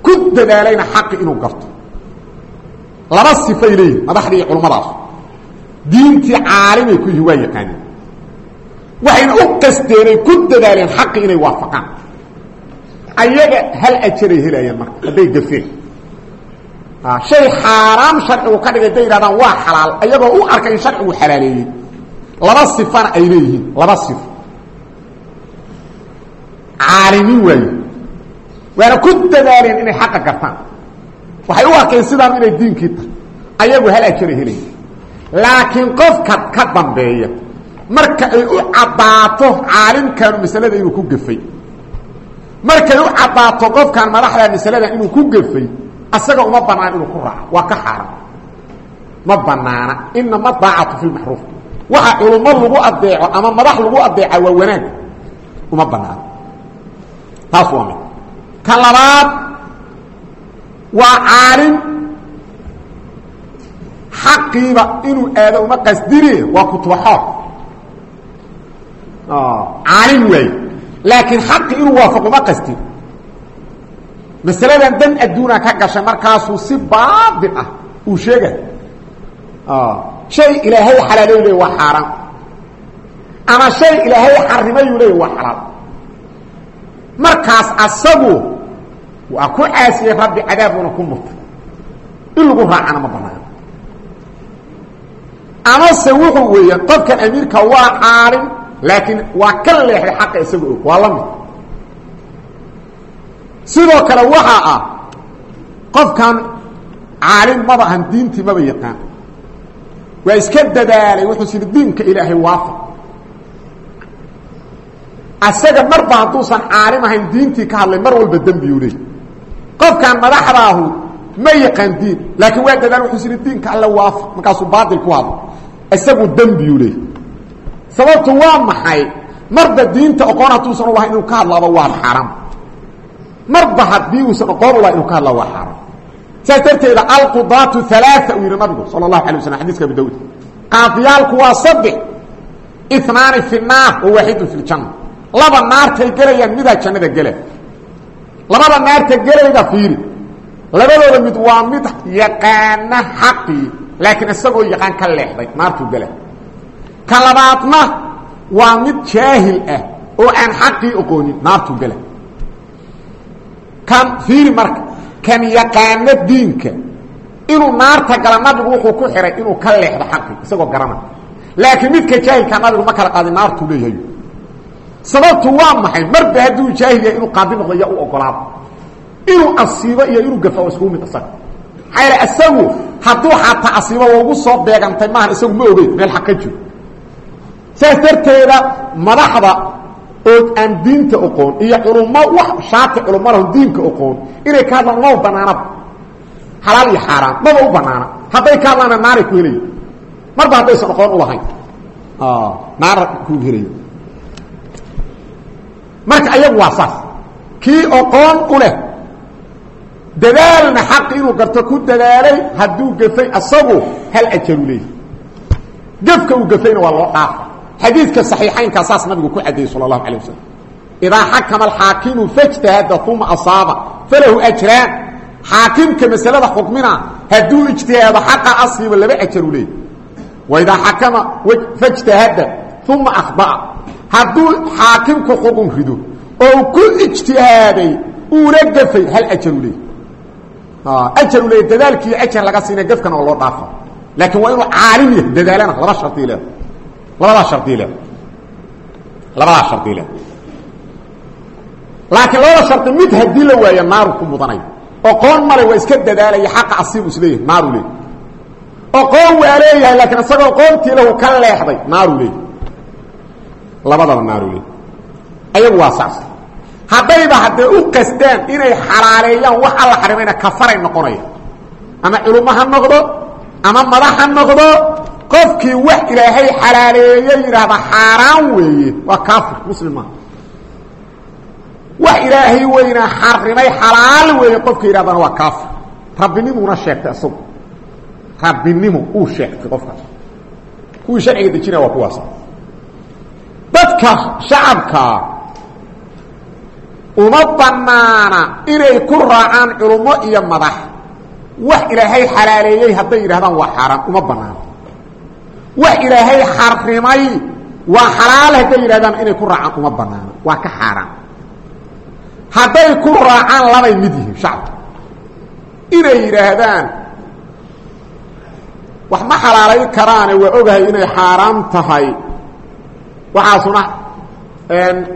S1: ku dadaalayna xaqi inuu garto. Laba sifay leeyihiin madaxdii iyo culummadaas diintii caalimay ku yihi waa yaqaaneen waxayna u qasteenay ku dadaaleen xaqi inay waafaqaan. Ayaga hal ajaray helayaan marka hadday gafeen. Shay xaaraam sharcigu ka dhigay day yidhahdaan waa xalaal ayagoo u arkay in sharcigu xalaaleeyey laba sifana ay leeyihiin laba caalimiin waaye waana ku dadaaleen inay xaqa gartaan waxay u arkeen sidaan inay diinkii tahay. Ayagu hal ajara helay. Laakiin qofka ka dambeeya marka ay u caddaato caalimkanu masalada inuu ku gafay markay u caddaato qofkan madaxda masalada inuu ku gafay asaga uma banaan inuu ku raaco. Waa ka xaaran. Ma banaana inama daacatu fi lmaxruuf waxa culummo lagu adeeco ama madax lagu adeeca waa wanaag. Uma banaano taas waa mid. Ka labaad waa caalim. Xaqiiba inuu aado uma qasdine waa kutubaxood. Caalim waaye laakiin xaqi inuu waafaqo uma qasdin masaladan dan adduuna ka gashay markaasuu si baatil ah uu sheega shay ilaahay xalaalayu leey waa xaaraan ama shay ilaahay xarimayu leey waa xalaal markaas asagu waa ku caasiyey rabbi cadaabuna ku murtay. In lagu raacana ma banaano. Amase wuxuu weeye qofkan amiirka waa caalim laakiin waa ka leexday xaqa isaga og waa la sidoo kale waxaa ah qofkan caalim maba ahan diintii maba yaqaan. Waa iska dadaalay wuxuu siri diinka ilaahay waafa asaga marba hadduusan caalim ahayn diintii ka hadlay mar walba dembiyuu leey qofkan madaxdaahu ma yaqaan diin laakiin waa dadaal wuxuu siri diinka alle waafa markaasuu baatil ku hadlo isagu dembiyuu leey sababtu waa maxay? Marba diinta oqoon hadduusan ulahay inuu ka hadlaaba waa xaaraam marba haddii uusan oqoon ulahay inuu ka hadlaa waa xaaraam saas darteeda alqudaatu alaaثa uu yidhi nabigu sala اlahu alay waslam xadiska abu dawud. Qaadiyaalku waa saddex. Inaani fi naar wa waaxidun fi ljanna laba naartay gelayaan midaa jannada gela labada naarta gelayda fiiri. Labadooda mid waa mid yaqaana xaqii laakiin isagoo yaqaan ka leexday naartuu gela ka labaadna waa mid jaahil ah oo aan xaqii oqoonin naartuu gela kan fiiri marka kan yaqaano diinka. Inuu naarta gala nabigu wuxuu ku xihay inuu ka leexdo xaqii isagoo garana. Laakiin midka jaahilka nabigu ma kala qaadin naartuu leeyahay sababtu waa maxay? Marba hadduu jaahil yahay inuu qaadi noqdo ya u ogolaado inuu asiibo iyo inuu gafa waa mid isaga maxaa yaele hadduu xataa asiibo ugu soo beegantay maahan isagu ma ogeyn meel xaq ka jiro. Darteeda madaxda oo aan diinta oqoon iyo culummo wax shaati culummalahon diinka oqoon inay ka hadlaan maba banaanaba xalaal iyo xaaraan maba u banaana. Hadday ka hadlaana naaray ku helaya marba haddaysan oqoon ulahayn naara ku helaya marka ayagu waa saas kii oqoon u leh dadaalna xaq inuu garto ku dadaalay hadduu gafay asagu hal ajaru leeyahy gefka uu gafayna waa loo dhaafa xadiidka saxiixaynkaa saas nabigu ku cadeeyey sala allahu alay wasalam idaa xakama alxaakimu fajtahada uma asaaba falahu ajraan. Xaakimka masalada xukmina hadduu ijtihaado xaqa asliba laba ajaru leeyahy waidaa xakama fajtahada uma akhdaa hadduu xaakimku xukun rido oo ku ijtihaaday uuna gafay hal ajaru leey ajaru leey dadaalkii ajar laga siinay gafkana oo loo dhaafa laakiin waa inuu caalim yahay dadaalana laba shari le labadaa shari le labadaa shardi le laakiin labada shardi mid haddii la waayo naaru ku mudanayo oqoon male waa iska dadaalaya xaqa asiibu is leeyahay naaru leey oqoon waa leeyahay laakiin isagoo qoontii lahu ka labadaba naaru leey ayagu waa saas. Haddayba haddee u qasdaan inay xalaaleeyaan wax alla xarimayna kafaray noqonaya ama culummo noqdo ama madax ha noqdo qofkii wax ilaahay xalaaleeye yidhaahda xaaraan weeye. Waa kaafir muslim maaha wax ilaahay weynaa xarimay xalaal weeye qofka yidhahdana waa kaafir. Rabbinimuna sheegtay isagu rabbinimu uu sheegtay qofkaas kuwii sharciga dejinaya waa kuwaas dadka shacabkaa uma banaana inay ku raacaan culummo iyo madax. Wax ilaahay xalaaleeyey hadday yidhahdaan waa xaaraan uma banaano wax ilaahay xarimay waa xalaal hadday yidhahdaan inay ku raacaan uma banaano waa ka xaaraan hadday ku raacaan labay mid yihiin shacabka inay yidhaahdaan wax ma xalaalay karaane waa ogahay inay xaaraam tahay waxaasuna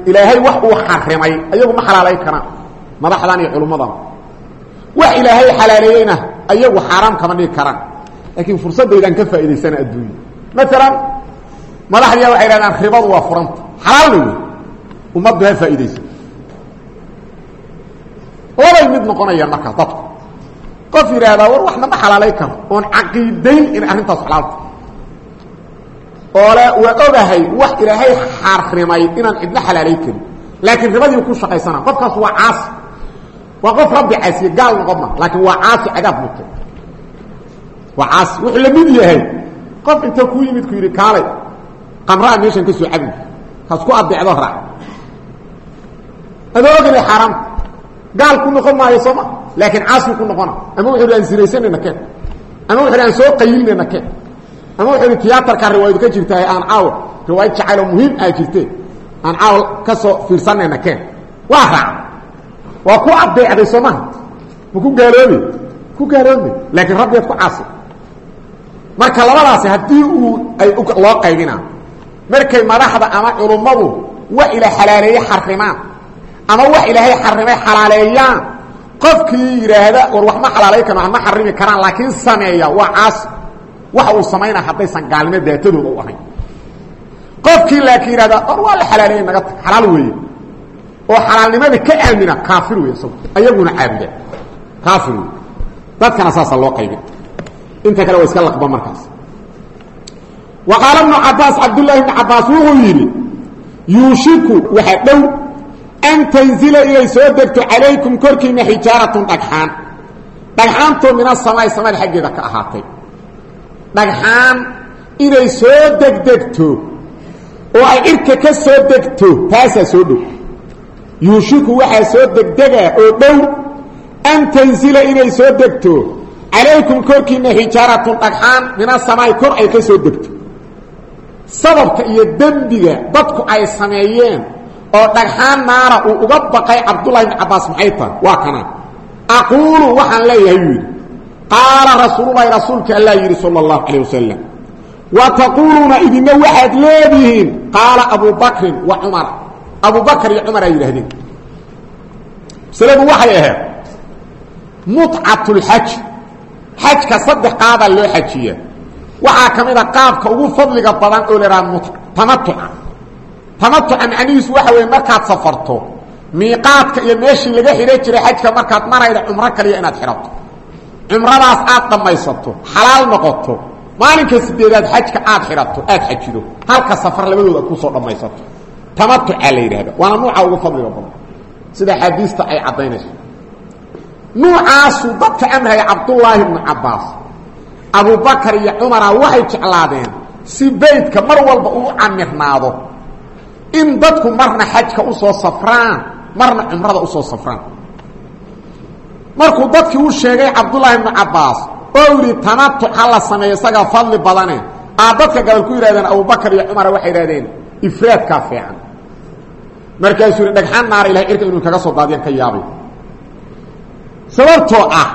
S1: ilaahay wax uu xarimay ayagu ma xalaalay karaan madaxdan iyo culummadan wax ilaahay xalaaleeyeyna ayagu xaaraam kama dhigi karaan. Laakiin fursaddaydaan ka faa'idaysana adduunya maalan madaxdiya waxay dhahdaan ribadu waa furanta. Xalaalna wey ummaddu ha faa'iidaysa labay mid noqonayaan markaa dadku. Qof yidhaahdaa war waxna ma xalaalay karo. Oon caqiidayn in arrintaas xalaalta oo le waa ogahay wax ilaahay xarimay inaan cidna xalaalay karin. Laakiin ribadii ku shaqaysana qofkaas waa caasi. Waa qof rabbi caasiye gaal noqon ma laakiin waa caasi cadaab mutay waa caasi wuxuu la mid yahay. Qof inta ku yimid ku yidhi kaalay qamraa meeshan ka soo cabi kaas ku adeecdo raac. Adoo ogana xaaraamta gaal ku noqon maayo sooma laakiin caasi ku noqona. Ama wuxuu hi aan siraysanayna keen. Ama wuxu aan soo qayilnayna keen ama wuxuu hi tiyaatarkaa riwaayadu ka jirtahay aan caawa riwaayad jacayloo muhiim aa jirteen aan caawa ka soo fiirsanayna keen. Waa raac. Waa ku adeecday soomaha ma ku gaaloobe ku gaaloobe laakiin rabbiad ku caasi. Marka labadaasi haddii uu ay loo qaybina markay madaxda ama culummadu wax ila xalaaleeye xarimaan ama wax ilaahay xarimay xalaaleeyaan qofkii yidhaahda war wax ma xalaalay karo ma xarimi karaan laakiin sameeya waa caasi waxa uu samaynaa haddaysan gaalnimo daatadooda u ahayn. Qofkii laakiin yidhahda war waa la xalaaleeyey naga xalaal weeye. Oo xalaalnimada ka aamina kaafir wey isagu ayaguna caabuda kaafir wey dadkana saasa loo qaybin inta kale waa iska laqba markaas. Wa qaala ibnu cabaas cabdullaahi ibnu cabaas wuxuu yidhi yuushiku waxa dhow an tanzila inay soo degto calaykum korkiina xijaaratun dhagxaan. Dhagxaantoo min asamaai samada xaggeeda ka ahaatay dhagxaan inay soo degdegto oo ay cirka ka soo degto taasaa soo dhow. Yuushiku waxaa soo degdega oo dhow an tanzila inay soo degto calaykum korkiina xijaaratun dhagxaan min asamaai kor ay ka soo degto. Sababka iyo dembiga dadku ay sameeyeen oo dhagxaan naara uu uga baqay cabdullahi bn cabaas maxay tahay waa kana aquulu waxaan leeyahay yuu qaala rasuululahi rasuulka allaa yidhi sala allahu calayh wasalam wa taquuluuna idina waxaad leedihiin? Qaala abu bakrin wa cumar. Abu bakr iyo cumar ay yidhahdeen masaladu waxay ahayd mutcatulxaj xajka saddex qaabaa loo xajiya waxaa ka mid a qaabka ugu fadliga badan oo la idhaha mut tamatuca. Tamatuca macnihiisu waxa weeye markaad safarto miiqaadka iyo meeshii laga xidhan jiray xajka markaad marayda cumro kaliya inaad xidhato cumradaas aad dhammaysato xalaal noqoto maalinka sideedaad xajka aad xidhato aad xajido halka safar labadooda ku soo dhammaysato. Tamatucaa la yidhahda waana nuuca ugu fadliga badan. Sida axaadiista ay caddaynayso. Nuucaasuu dadka amraya cabdullaahi bnu cabbaas abubakar iyo cumara waxay jeclaadeen si beydka mar walba uu camirnaado in dadku marna xajka u soo safraan marna cumrada u soo safraan markuu dadkii u sheegay cabdullaahi bnu cabbaas oo yidhi tamatuc ha la sameeyo isagaa fadli badane. Aa dadka gabal ku yidhahdeen abubakar iyo cumara waxay idhahdeen ifraadkaa fiican. Markaasuu yidhi dhagxaan naara ilahay cirka inuu kaga soo daadiyaan ka yaabay. Sababtoo ah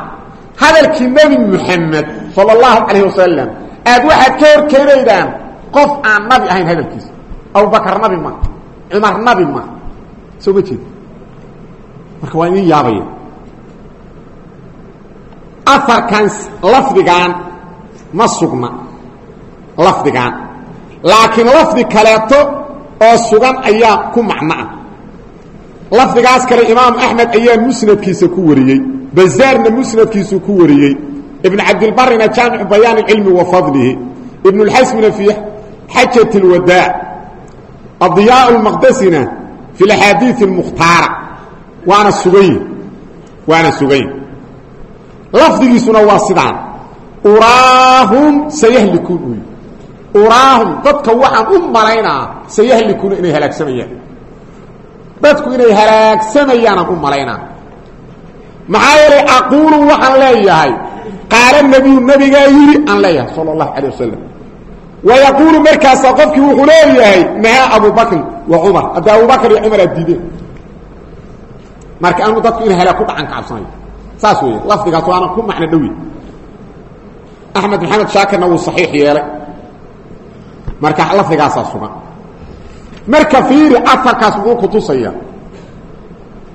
S1: hadalkii nebi muxamed sala allahu calayh wasalam aad waxaad ka hor keenaydaan qof aan nabi ahayn hadalkiisa. Abubakar nabi ma cumar nabi ma. Soo ma jeed. Marka waa idin yaabaya afarkan lafdigan ma sugna lafdigan laakiin lafdi kaleeto oo sugan ayaa ku macno ah lafdigaas kale imaam axmed ayaa musnadkiisa ku wariyey bazaarna musnadkiisu ku wariyey ibn cabdilbarina jaamicu bayaan اcilmi wa fadlihi ibn اlxasmina fii xajat اlwadaac adiyaa اlmaqdasina fi اaxaadiiث اlmukhtaara waana sugayn waana sugayn lafdigiisuna waa sidaan. Uraahum sayahlikuun uraahum dadka waxaan u malaynaa sayahlikuuna inay halaagsamayaan dadku inay halaagsamayaanan u malaynaa. Maxaa yeelay waxaan leeyahay qaala nebiyu nebigaa yidhi aan leeyahay sala allahu calayh wasalam wa yaquulu markaasaa qofkii wuxuu leeyahay nahaa abubakrin wa cumar hadda abubakar iyo cumar aad marka anu dadku inay halaag ku dhacan ka cabsanayo saas weeye lafdigaas waana ku macno dhowi axmed maxamed shaakirna wuu saxiix yeelay. Marka lafdigaasaa sugan. Marka fiiri afarkaas muxuu ku tusaya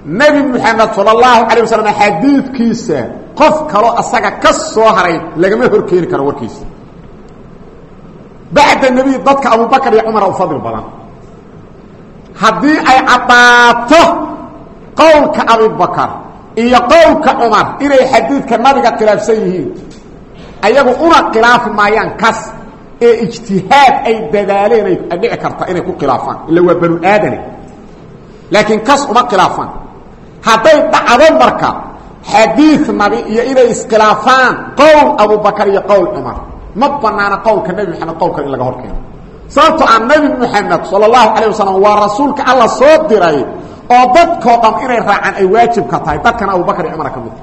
S1: nebi moxamed sala allahu calayh wasalam xadiidkiisa qof kaloo asaga ka soo haray lagama hor keeni karo warkiisa bacda nebiy dadka abubakar iyo cumara u fadli badan. Haddii ay caddaato qowlka abubakar iyo qowlka cumar inay xadiidka nabiga khilaafsan yihiin. Ayagu una khilaafi maayaan kas ee ijtihaad ay dadaaleen ay dhici karta inay ku khilaafaan. Ila waa banu aadane laakiin kas uma khilaafaan. Hadday dhacdo marka xadiid nabi iyo inay iskhilaafaan qowl abubakar iyo qowl cumar ma banaana qowlka nebi moxamed qowlkan in laga hor keeno sababto a nebi moxamed sala allahu calayh wasalam waa rasuulka alla soo diray oo dadkoo dham inay raacaan ay waajibka tahay. Dadkana abubakar iyo cumar ka mid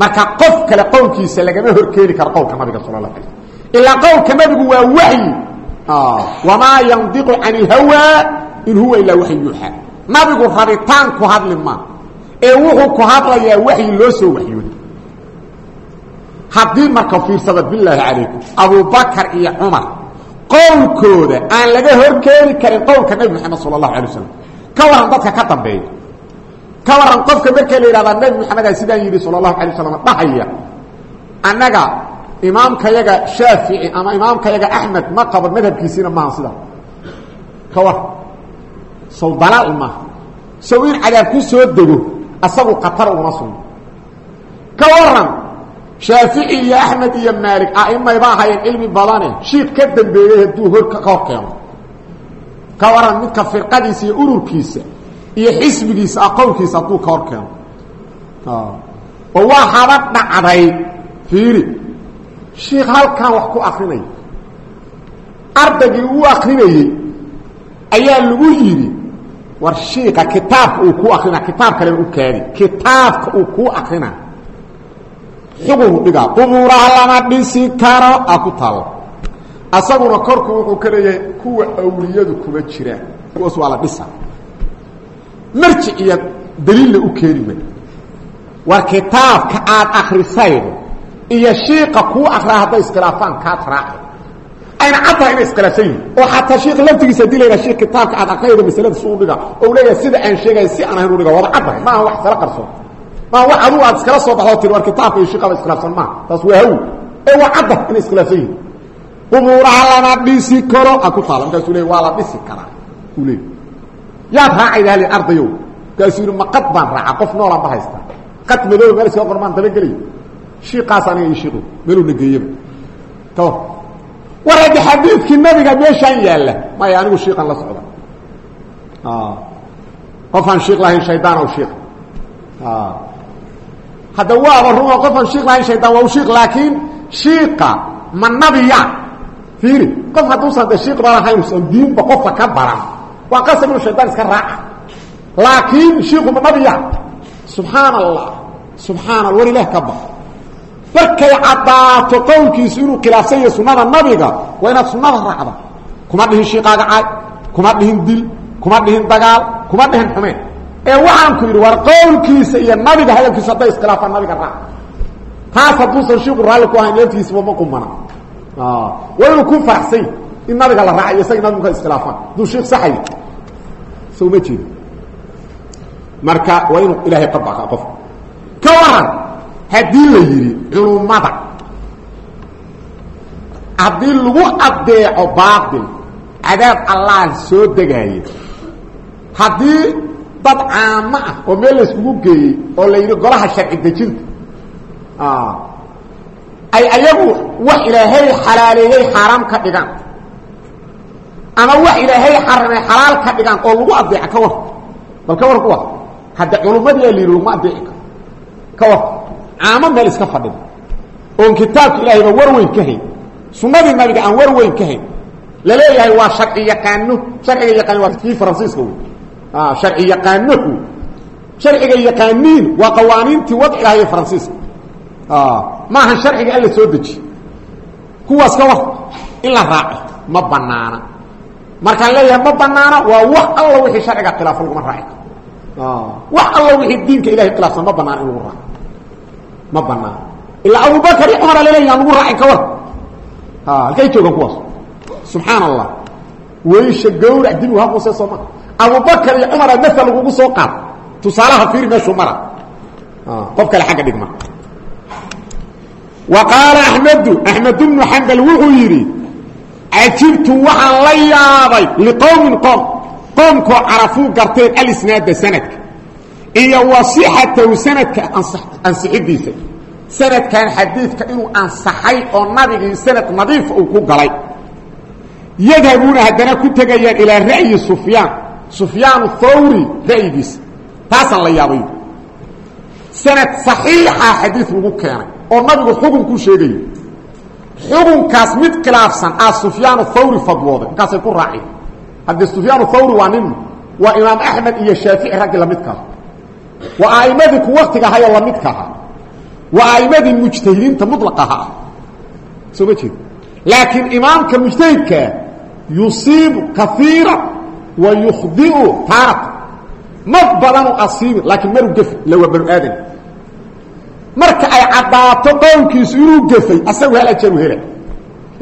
S1: marka qof kale qowlkiisa lagama hor keeni karo qowlka nabiga sala la ala ilaa qowlka nabigu waa waxyi wamaa yandiqu can ilhawaa in huwa ilaa waxyi yuuxaa nabigu rabitaan ku hadli ma. Ee wuxuu ku hadlayaa waxyi loo soo waxyooday haddii marka fiirsada bilaahi calaykum abubakar iyo cumar qowlkooda aan laga hor keeni karin qowlka nebi moxamed sala allahu alay wasalam ka waran dadka ka dambeeya. Ka waran qofka marka la yidhahdaa nebi moxamedaa sidaan yidhi sala allahu alay wasalam dhahaya annaga imaamkayaga shaafici ama imaamkayaga axmed ma qabo madhabkiisiina maaha sidaa ka war sow dalaal maaha. Sow in cadaab ku soo dego asagu khatar uguma sugno. Ka waran shaafici iyo axmed iyo maalik a'imayba ahayeen cilmi badane shiik ka dambeeyey hadduu hor ka hor keeno. Ka waran midka firqadiisa iyo ururkiisa iyo xisbigiisa aqownkiisa hadduu ka hor keeno. Oo waa haba dhacday fiiri. Shiik halkan wax ku akrinaya ardaygii uu akrinayey ayaa lagu yidhi war shiika kitaabka uu ku akrina kitaab kalena u kitaabka uu kuu akrina xugunu dhigaa qubuuraha lama dhisi karo a ku taalo. Asaguna wuxuu ka leeyahay kuwa awliyadu kuma jiraan kuwaas waa dhisa. Marji iyo daliilla u keeni war kitaabka aad akrisaydo iyo shiiqa kuu akraa hadday iskhilaafaan kaad raaca ayna caddahay inay iskhilaafsan yihiin oo xataa shiika laftigiisa haddii la yidhaha shiik kitaabka aad akriyaydo masalada si u leeyahay sida aan sheegaya si aan ahayn u wada caddahay maaha wax kala qarsoon ma wa adugu aad iskala soo baxdo tir war kitaabka iyo shiiqaba iskhilaafsan maaha taas waa hawi ee waa cadda inay iskhilaafsan yihiin qubuuraha lama dhisi karo. A ku taala. Markaasuu leey waa la dhisi karaa. Uu leey yaad raacayda hal ardayow. Markaasuu yidhi ma qad baan raaca qof noolaan ba haysta. Qad madooba meel iskaga qormaan dabagelayo shiiqaas aniga io shiiqo. Meeluna geeyaba ka war haddi xadiidkii nabiga meeshaan yaalla. Maya anigu shiiqan la socda. Qofaan shiiq lahayn shaydaan ow shiiq hadda waaba ruma qofaan shiiq lahayn shaydaan waa u shiiq laakiin shiiqa ma nabiya. Fiiri qof hadduusan de shiiq ba lahayn usan diinba qofka ka baran. Waa qasab inuu shaydaan iska raaca. Laakiin shiiku ma nabiya. Subxaan allah subxaana war ilaah ka ba markay caddaato qowlkiisu inuu khilaafsan yahay sunnada nabiga waa inaad sunnada raacda kuma dhihin shiiqaaga caay kuma dhihin dil kuma dhihin dagaal kuma dhihin xumeen ee waxaan ku yidhi war qowlkiisa iyo nabiga hadalkiisu hadday iskhilaafaan nabiga raac. Taas hadduusan shiiku raalli ku ahayn laftiisaba ma qumana waa inuu ku faraxsany in nabiga la raacayo isaga nabigu ka iskhilaafaan. Hadduu saxay so ma jeedo marka waa inuu ilaahay ka baqa qof. Ka waran haddii la yidhi culummada haddii lagu addeeco baatil cadaab allaah soo degaaya haddii dad caamo ah oo meel layskugu geeyey oo la yidhi golaha sharci dejinta. Ay ayagu wax ilaahay xalaaleeyey xaaraam ka dhigaan. Ama wax ilaahay xaramay xalaal ka dhigaan oo lagu addeeca ka war. Bal ka war kuwa hadda culummadii la yidhi laguma addeeci karo. Ka war caamo meel iska fadhida oon kitaabka ilaahayba war weyn ka hayn. Sunnadii nabiga aan war weyn ka hayn. Laleeyahay waa sharci yaqaano. Sharciga yaqaan waa kii faransiiska wey sharci yaqaanahu sharciga yaqaaniin waa qawaaniintii wadcigaha iyo faransiiska maahan sharciga alla soo deji. Kuwaas ka war in la raaco ma banaana markaan leeyahay ma banaana waa wax alla wixii sharciga khilaafo laguma raaci wax alla wixii diinka ilahay khilaafsan ma banaan in lagu raaco. Ma banaan ilaa abubakar iyo cumar laleeya aan lagu raacin ka war. Halkay joogaan kuwaas. Subxaan allah weysha gawrac dib ha quuse soo abubakar iyo cumar aad maal lagugu soo qaad. Tusaalaha fiiri meeshuu mara. Qof kale xagga dhigma. Wa qaala axmedu axmed bnu xambal wuxuu yidhi cajibtu waxaan la yaabay liqowmin qoom. Qoomkoo carafuu garteen alisnaada sanadka. Iyo wasixatahu sanadka ansixidiisa. Sanadkan xadiidka inuu ansaxay oo nabigii sanad nadiifa uu ku galay. Yadhabuuna haddana ku tegayaan ilaa ra'yi sufyaan sufyaan thawri ra'yigiisa taasaan la yaabay. Sanad saxiixa xadiid lagu keenay oo nabigu xukunkuu sheegayo xukunkaas mid khilaafsan ah sufyaan thawri fadwooday. Markaasay ku raaceen. Haddii sufyaan thawri waa nin waa imaam axmed iyo shaafici raggi lamidka aha waa a'immadii ku waktiga ahayoo lamidka ahaa. Waa a'immadii mujtahidiinta muطlaqaha ah soo wa yukhdiu taarata mar badanu asiibi laakiin maru gefi ila waa banu aadam marka ay caddaato qowlkiisu inuu gefay asagu hal ajaru hela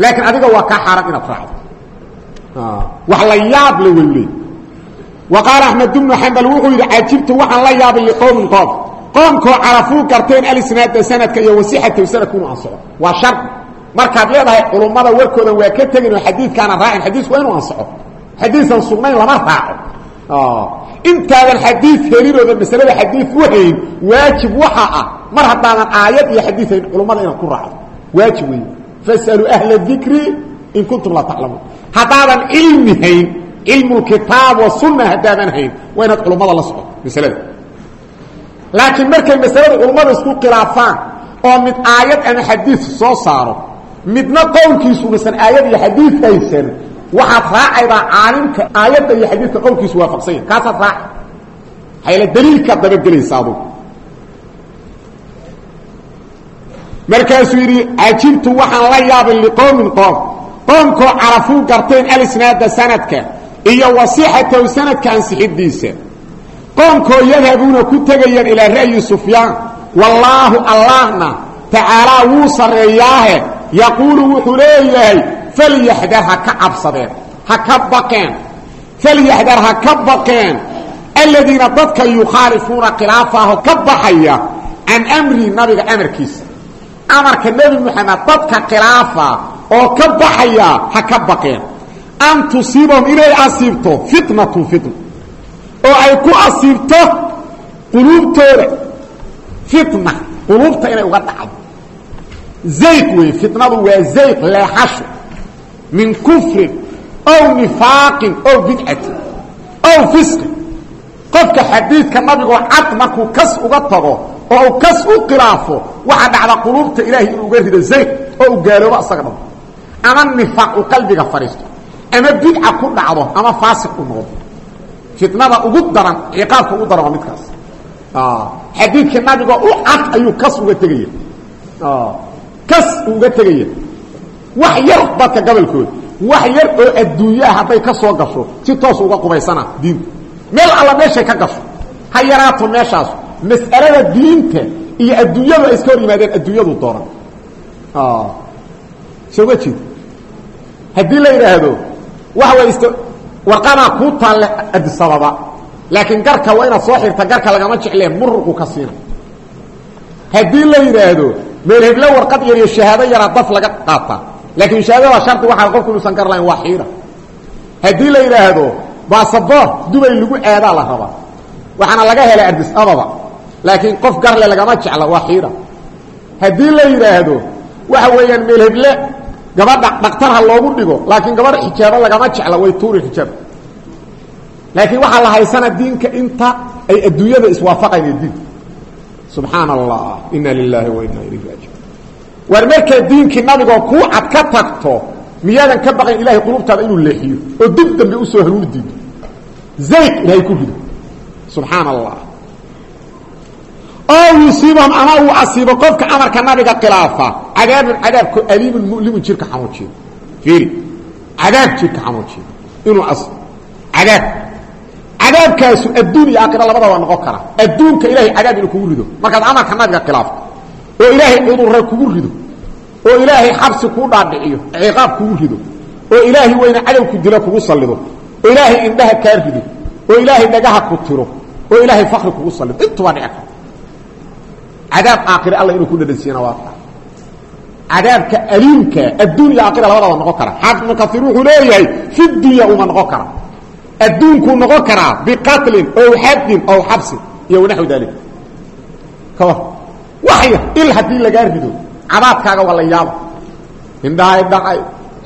S1: laakiin adiga waa kaa xaaran inaad raacdo wax la yaab le weyleey wa qaala axmed bnu xambal wuxuu yidhi cajibtu waxaan la yaabay liqowmin qoom qoomkoo carafuu garteen alisnaada sanadka iyo wasixatahu sanadku inuu ansaco waa shar markaad leedahay culummada warkooda waa ka tegin oo xadiidkaana raacin xadiisku waa inuu ansaco xadiisan sugnayn lama raaco. Intaadan xadiid helinooda masalada xadiid u hayn waajib waxa ah mar haddaadan aayad iyo xadiid hayn culummada inaad ku raacdo. Waajib wey fasaluu ahla dikri in kuntum laa taclamuun haddaadan cilmi hayn cilmulkitaab wa sunna haddaadan hayn waa inaad culummada la socoto masalada. Laakiin markay masalada culummada isku khilaafaan oo mid aayad ama xadiid soo saaro midna qowlkiisu nasan aayad iyo xadiid haysan waxaad raacaydaa caalimka aayadda iyo xadiidka qowlkiisu waafaqsanya kaasaad raaca hayla daliilkaad dabagelaysa adugu markaasuu yidhi cajibtu waxaan la yaabay liqowmin qoom. Qoomkoo carafuu garteen alisnaada sanadka iyo wasixatahu sanadka ansixidiisa qoomkoo yadhabuuna ku tegayaan ilaa ra'yi sufyaan. Wallaahu allahna tacaalaa wuu sarreeyaahe. Yaquulu wuxuu leeyahay falyaxdar ha ka cabsadeen ha ka baqeen falyaxdar ha ka baqeen aladiina dadka yukhaalifuuna khilaafaho ka baxaya can amri nabiga amarkiisa amarka nebi moxamed dadka khilaafa oo ka baxaya ha ka baqeen an tusiibahum inay asiibto fitnatun fitna oo ay ku asiibto quluubtooda fitna quluubta inay uga dhacdo zayq wey fitnadu waa zayq leexasho min kufrin ow nifaaqin ow bidcatin ow fisqin. Qofka xadiidka nabigoo cad markuu kas uga tago oo uu kas u khilaafo waxaa dhacda quluubta ilaahay inuu uga rido zayq oo uu gaaloobo asaga dhabo ama nifaaq uu qalbiga fadhiisto ama bidca ku dhacdo ama faasiq u noqdo. Fitnada ugu daran ciqaabka ugu daran waa midkaas. Xadiidkii nabigoo u cad ayuu kas uga tegaya. Kas uga tegaya wax yar dadka gabolkooda wax yar oo adduunyaha hadday ka soo gasho si toos uga qubaysana diinta meel alla meeshay ka gasho ha yaraato meeshaas mas'alada diinta iyo adduunyadu ay iska hor yimaadeen adduunyadu dooran. Soo ma jeed haddii la yidhaahdo waxa way ist warqadaa kuu taalle adisababa laakiin garka waa inaad soo xirta garka lagama jeclee muruqu ka siina. Haddii la yidhaahdo meel heblo warqad yar iyo shahaado yaraa daf laga qaataa laakiin shahaadada shardi waxaa qofku inuusan gar lahayn waa xiira. Haddii la yidhaahdo basaboor dubay lagu aadaa la rabaa. Waxaana laga helay ardis ababa. Laakiin qof garle lagama jecla waa xiira. Haddii la yidhaahdo waxa weeyaan meel heble gabadha dhaktar ha loogu dhigo laakiin gabadha xijaabo lagama jecla way tuuri xijaab. Laakiin waxaa la haysana diinka inta ay adduunyada iswaafaqayn diinka subxaan allah ina lilaahi wa ina ilayhi raajiun war markaa diinkii nabigoo kuu cad ka tagto miyaadan ka baqayn ilahay qulubtaada inuu leexiyo oo dib dambe u soo hanuuni diido. Zayd ilahay ku rido. Subxaan allah oo yusiibahum ama uu asiibo qofka amarka nabiga khilaafa cadaabun cadaabko aliimun mulimun jirka xanuujiyo fiiri. Cadaab jirka xanuujiyo inuu as cadaab. Cadaabkaasu adduun iyo aakhira labada waa noqon kara. Adduunka ilahay cadaab inuu kugu rido. Markaad amarka nabiga khilaafto oo ilaahay cudurra kugu rido oo ilaahay xabsi kuu dhaadhiciyo ciqaab kugu rido oo ilaahay weyne cadowku dilo kugu sallido oo ilaahay indhaha kaa rido oo ilaahay dhagaha ku tiro oo ilaahay fakri kugu sallido intubaa dhici karta cadaab aakhire alla inuu ku dhadhansiiyana waa taa cadaabka aliimka adduun iyo aakhira labadaba noqon kara. Xaafid ibnu kaiir wuxuu leeyahay fi dunya uma noqon kara. Adduunkuu noqon karaa biqatlin ow xadin ow xabsin iyo wanaxwi dalik ka waxyar il haddii lagaa rido cadaadkaaga waa la yaaba indhahay dhacay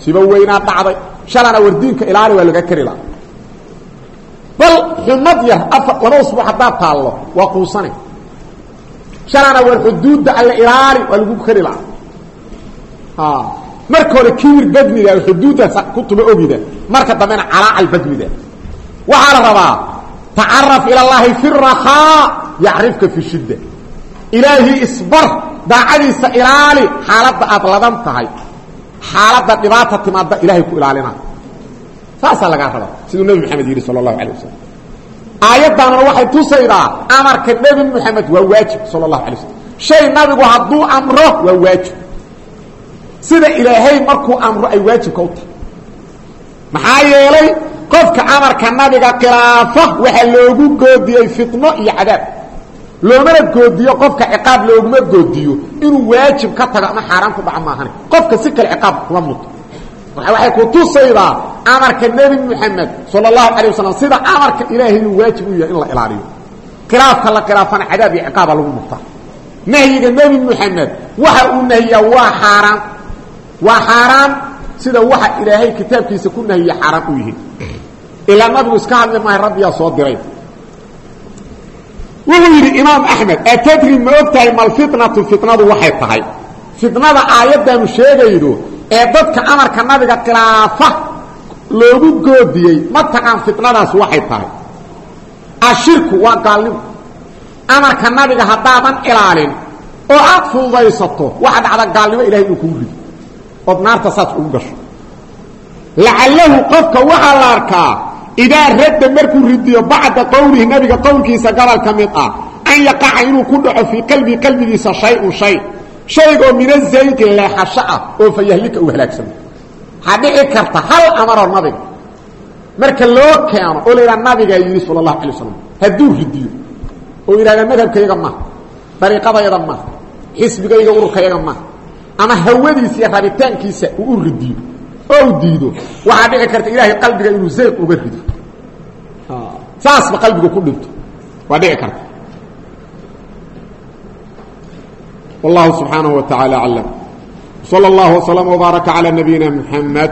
S1: siba weynaa dhacday shalana wardiinka ilaali waa laga kari laha bal xumad yar afar laba usbuuc haddaad taallo waa quusane shalana war xuduudda alle ilaali waa lagu kari laha marka hore kibir badmida xuduuddaas kutuba ogida marka dambena calaacal badmida waxaa la rabaa tacaraf ila llaahi fi rahaa yacrifka fi shidda ilaahi isbar daacadiisa ilaali xaaladda aad ladan tahay. Xaaladda dhibaata timaadda ilaahay ku ilaalina. Saasaa lagaa raba siduu nebi maxamed yidhi sal allahu alay wasalam aayaddaanuna waxay tusaydaa amarka nebi moxamed waa waajib sal allahu alay wasalam shay nabigu hadduu amro waa waajib. Sida ilaahay markuu amro ay waajibka u tahay. Maxaa yeelay qofka amarka nabiga khilaafa waxaa loogu goodiyey fitno iyo cadaab loomana goodiyo qofka ciqaab looguma goodiyo inuu waajib ka tago ama xaaraan ku maahane. Qofka si kale ciqaab kuma muto waxay ku tusaydaa amarka nebi moxamed sala allahu calay sida amarka ilaahay inuu waajib u yahay in la ilaaliyo. Khilaafka la khilaafana cadaab iyo ciqaaba lagu murtaa nahyiga nebi moxamed waxa uu nahiyaa waa xaaraan waa xaaraan sida waxa ilaahay kitaabkiisa ku nahiye xaaraan u yihiin ilaa nabigu iska hadli maayo rabbiyaa soo diray wuxuu yidhi imaam axmed atadri ma og tahay malfitnatu fitnadu waxay tahay fitnada aayaddaanu sheegaydo ee dadka amarka nabiga khilaafa loogu goodiyey ma taqaan fitnadaas waxay tahay ashirku waa gaalnimo amarka nabiga haddaadan ilaalin oo aad fududaysato waxa dhacda gaalnimo ilahay inuu kugu rido ood naarta saas ugu gasho lacalahu qofka waxaa la arkaa idaa radda markuu ridiyo bacda qowlihi nabiga qowlkiisa gobol ka mid ah an yaqaca inuu ku dhaco fii qalbii qalbigiisa shay-un shay. Shaygoo min azayqi leexasho ah oo fa yahlika uu halaagsamo waxaa dhici karta hal amaroo nabiga marka loo keeno oo la yidhaha nabigaa yidhi sala allahu alay waslam hadduu ridiyo oo yidhahda madhabkayga maha dariiqadayda maha xisbigayga ururkayaga maha ama hawadiisa iyo rabitaankiisa uu u ridiyo oo u diido waxaa dhici karta ilaahay qalbiga inuu zayq uga rido saasba qalbiga ku dhinto waa dhici karta wallahu subxaanaه wa taعalى aclam slى اllah وslm وbaaraka عalى nabiyina mحamed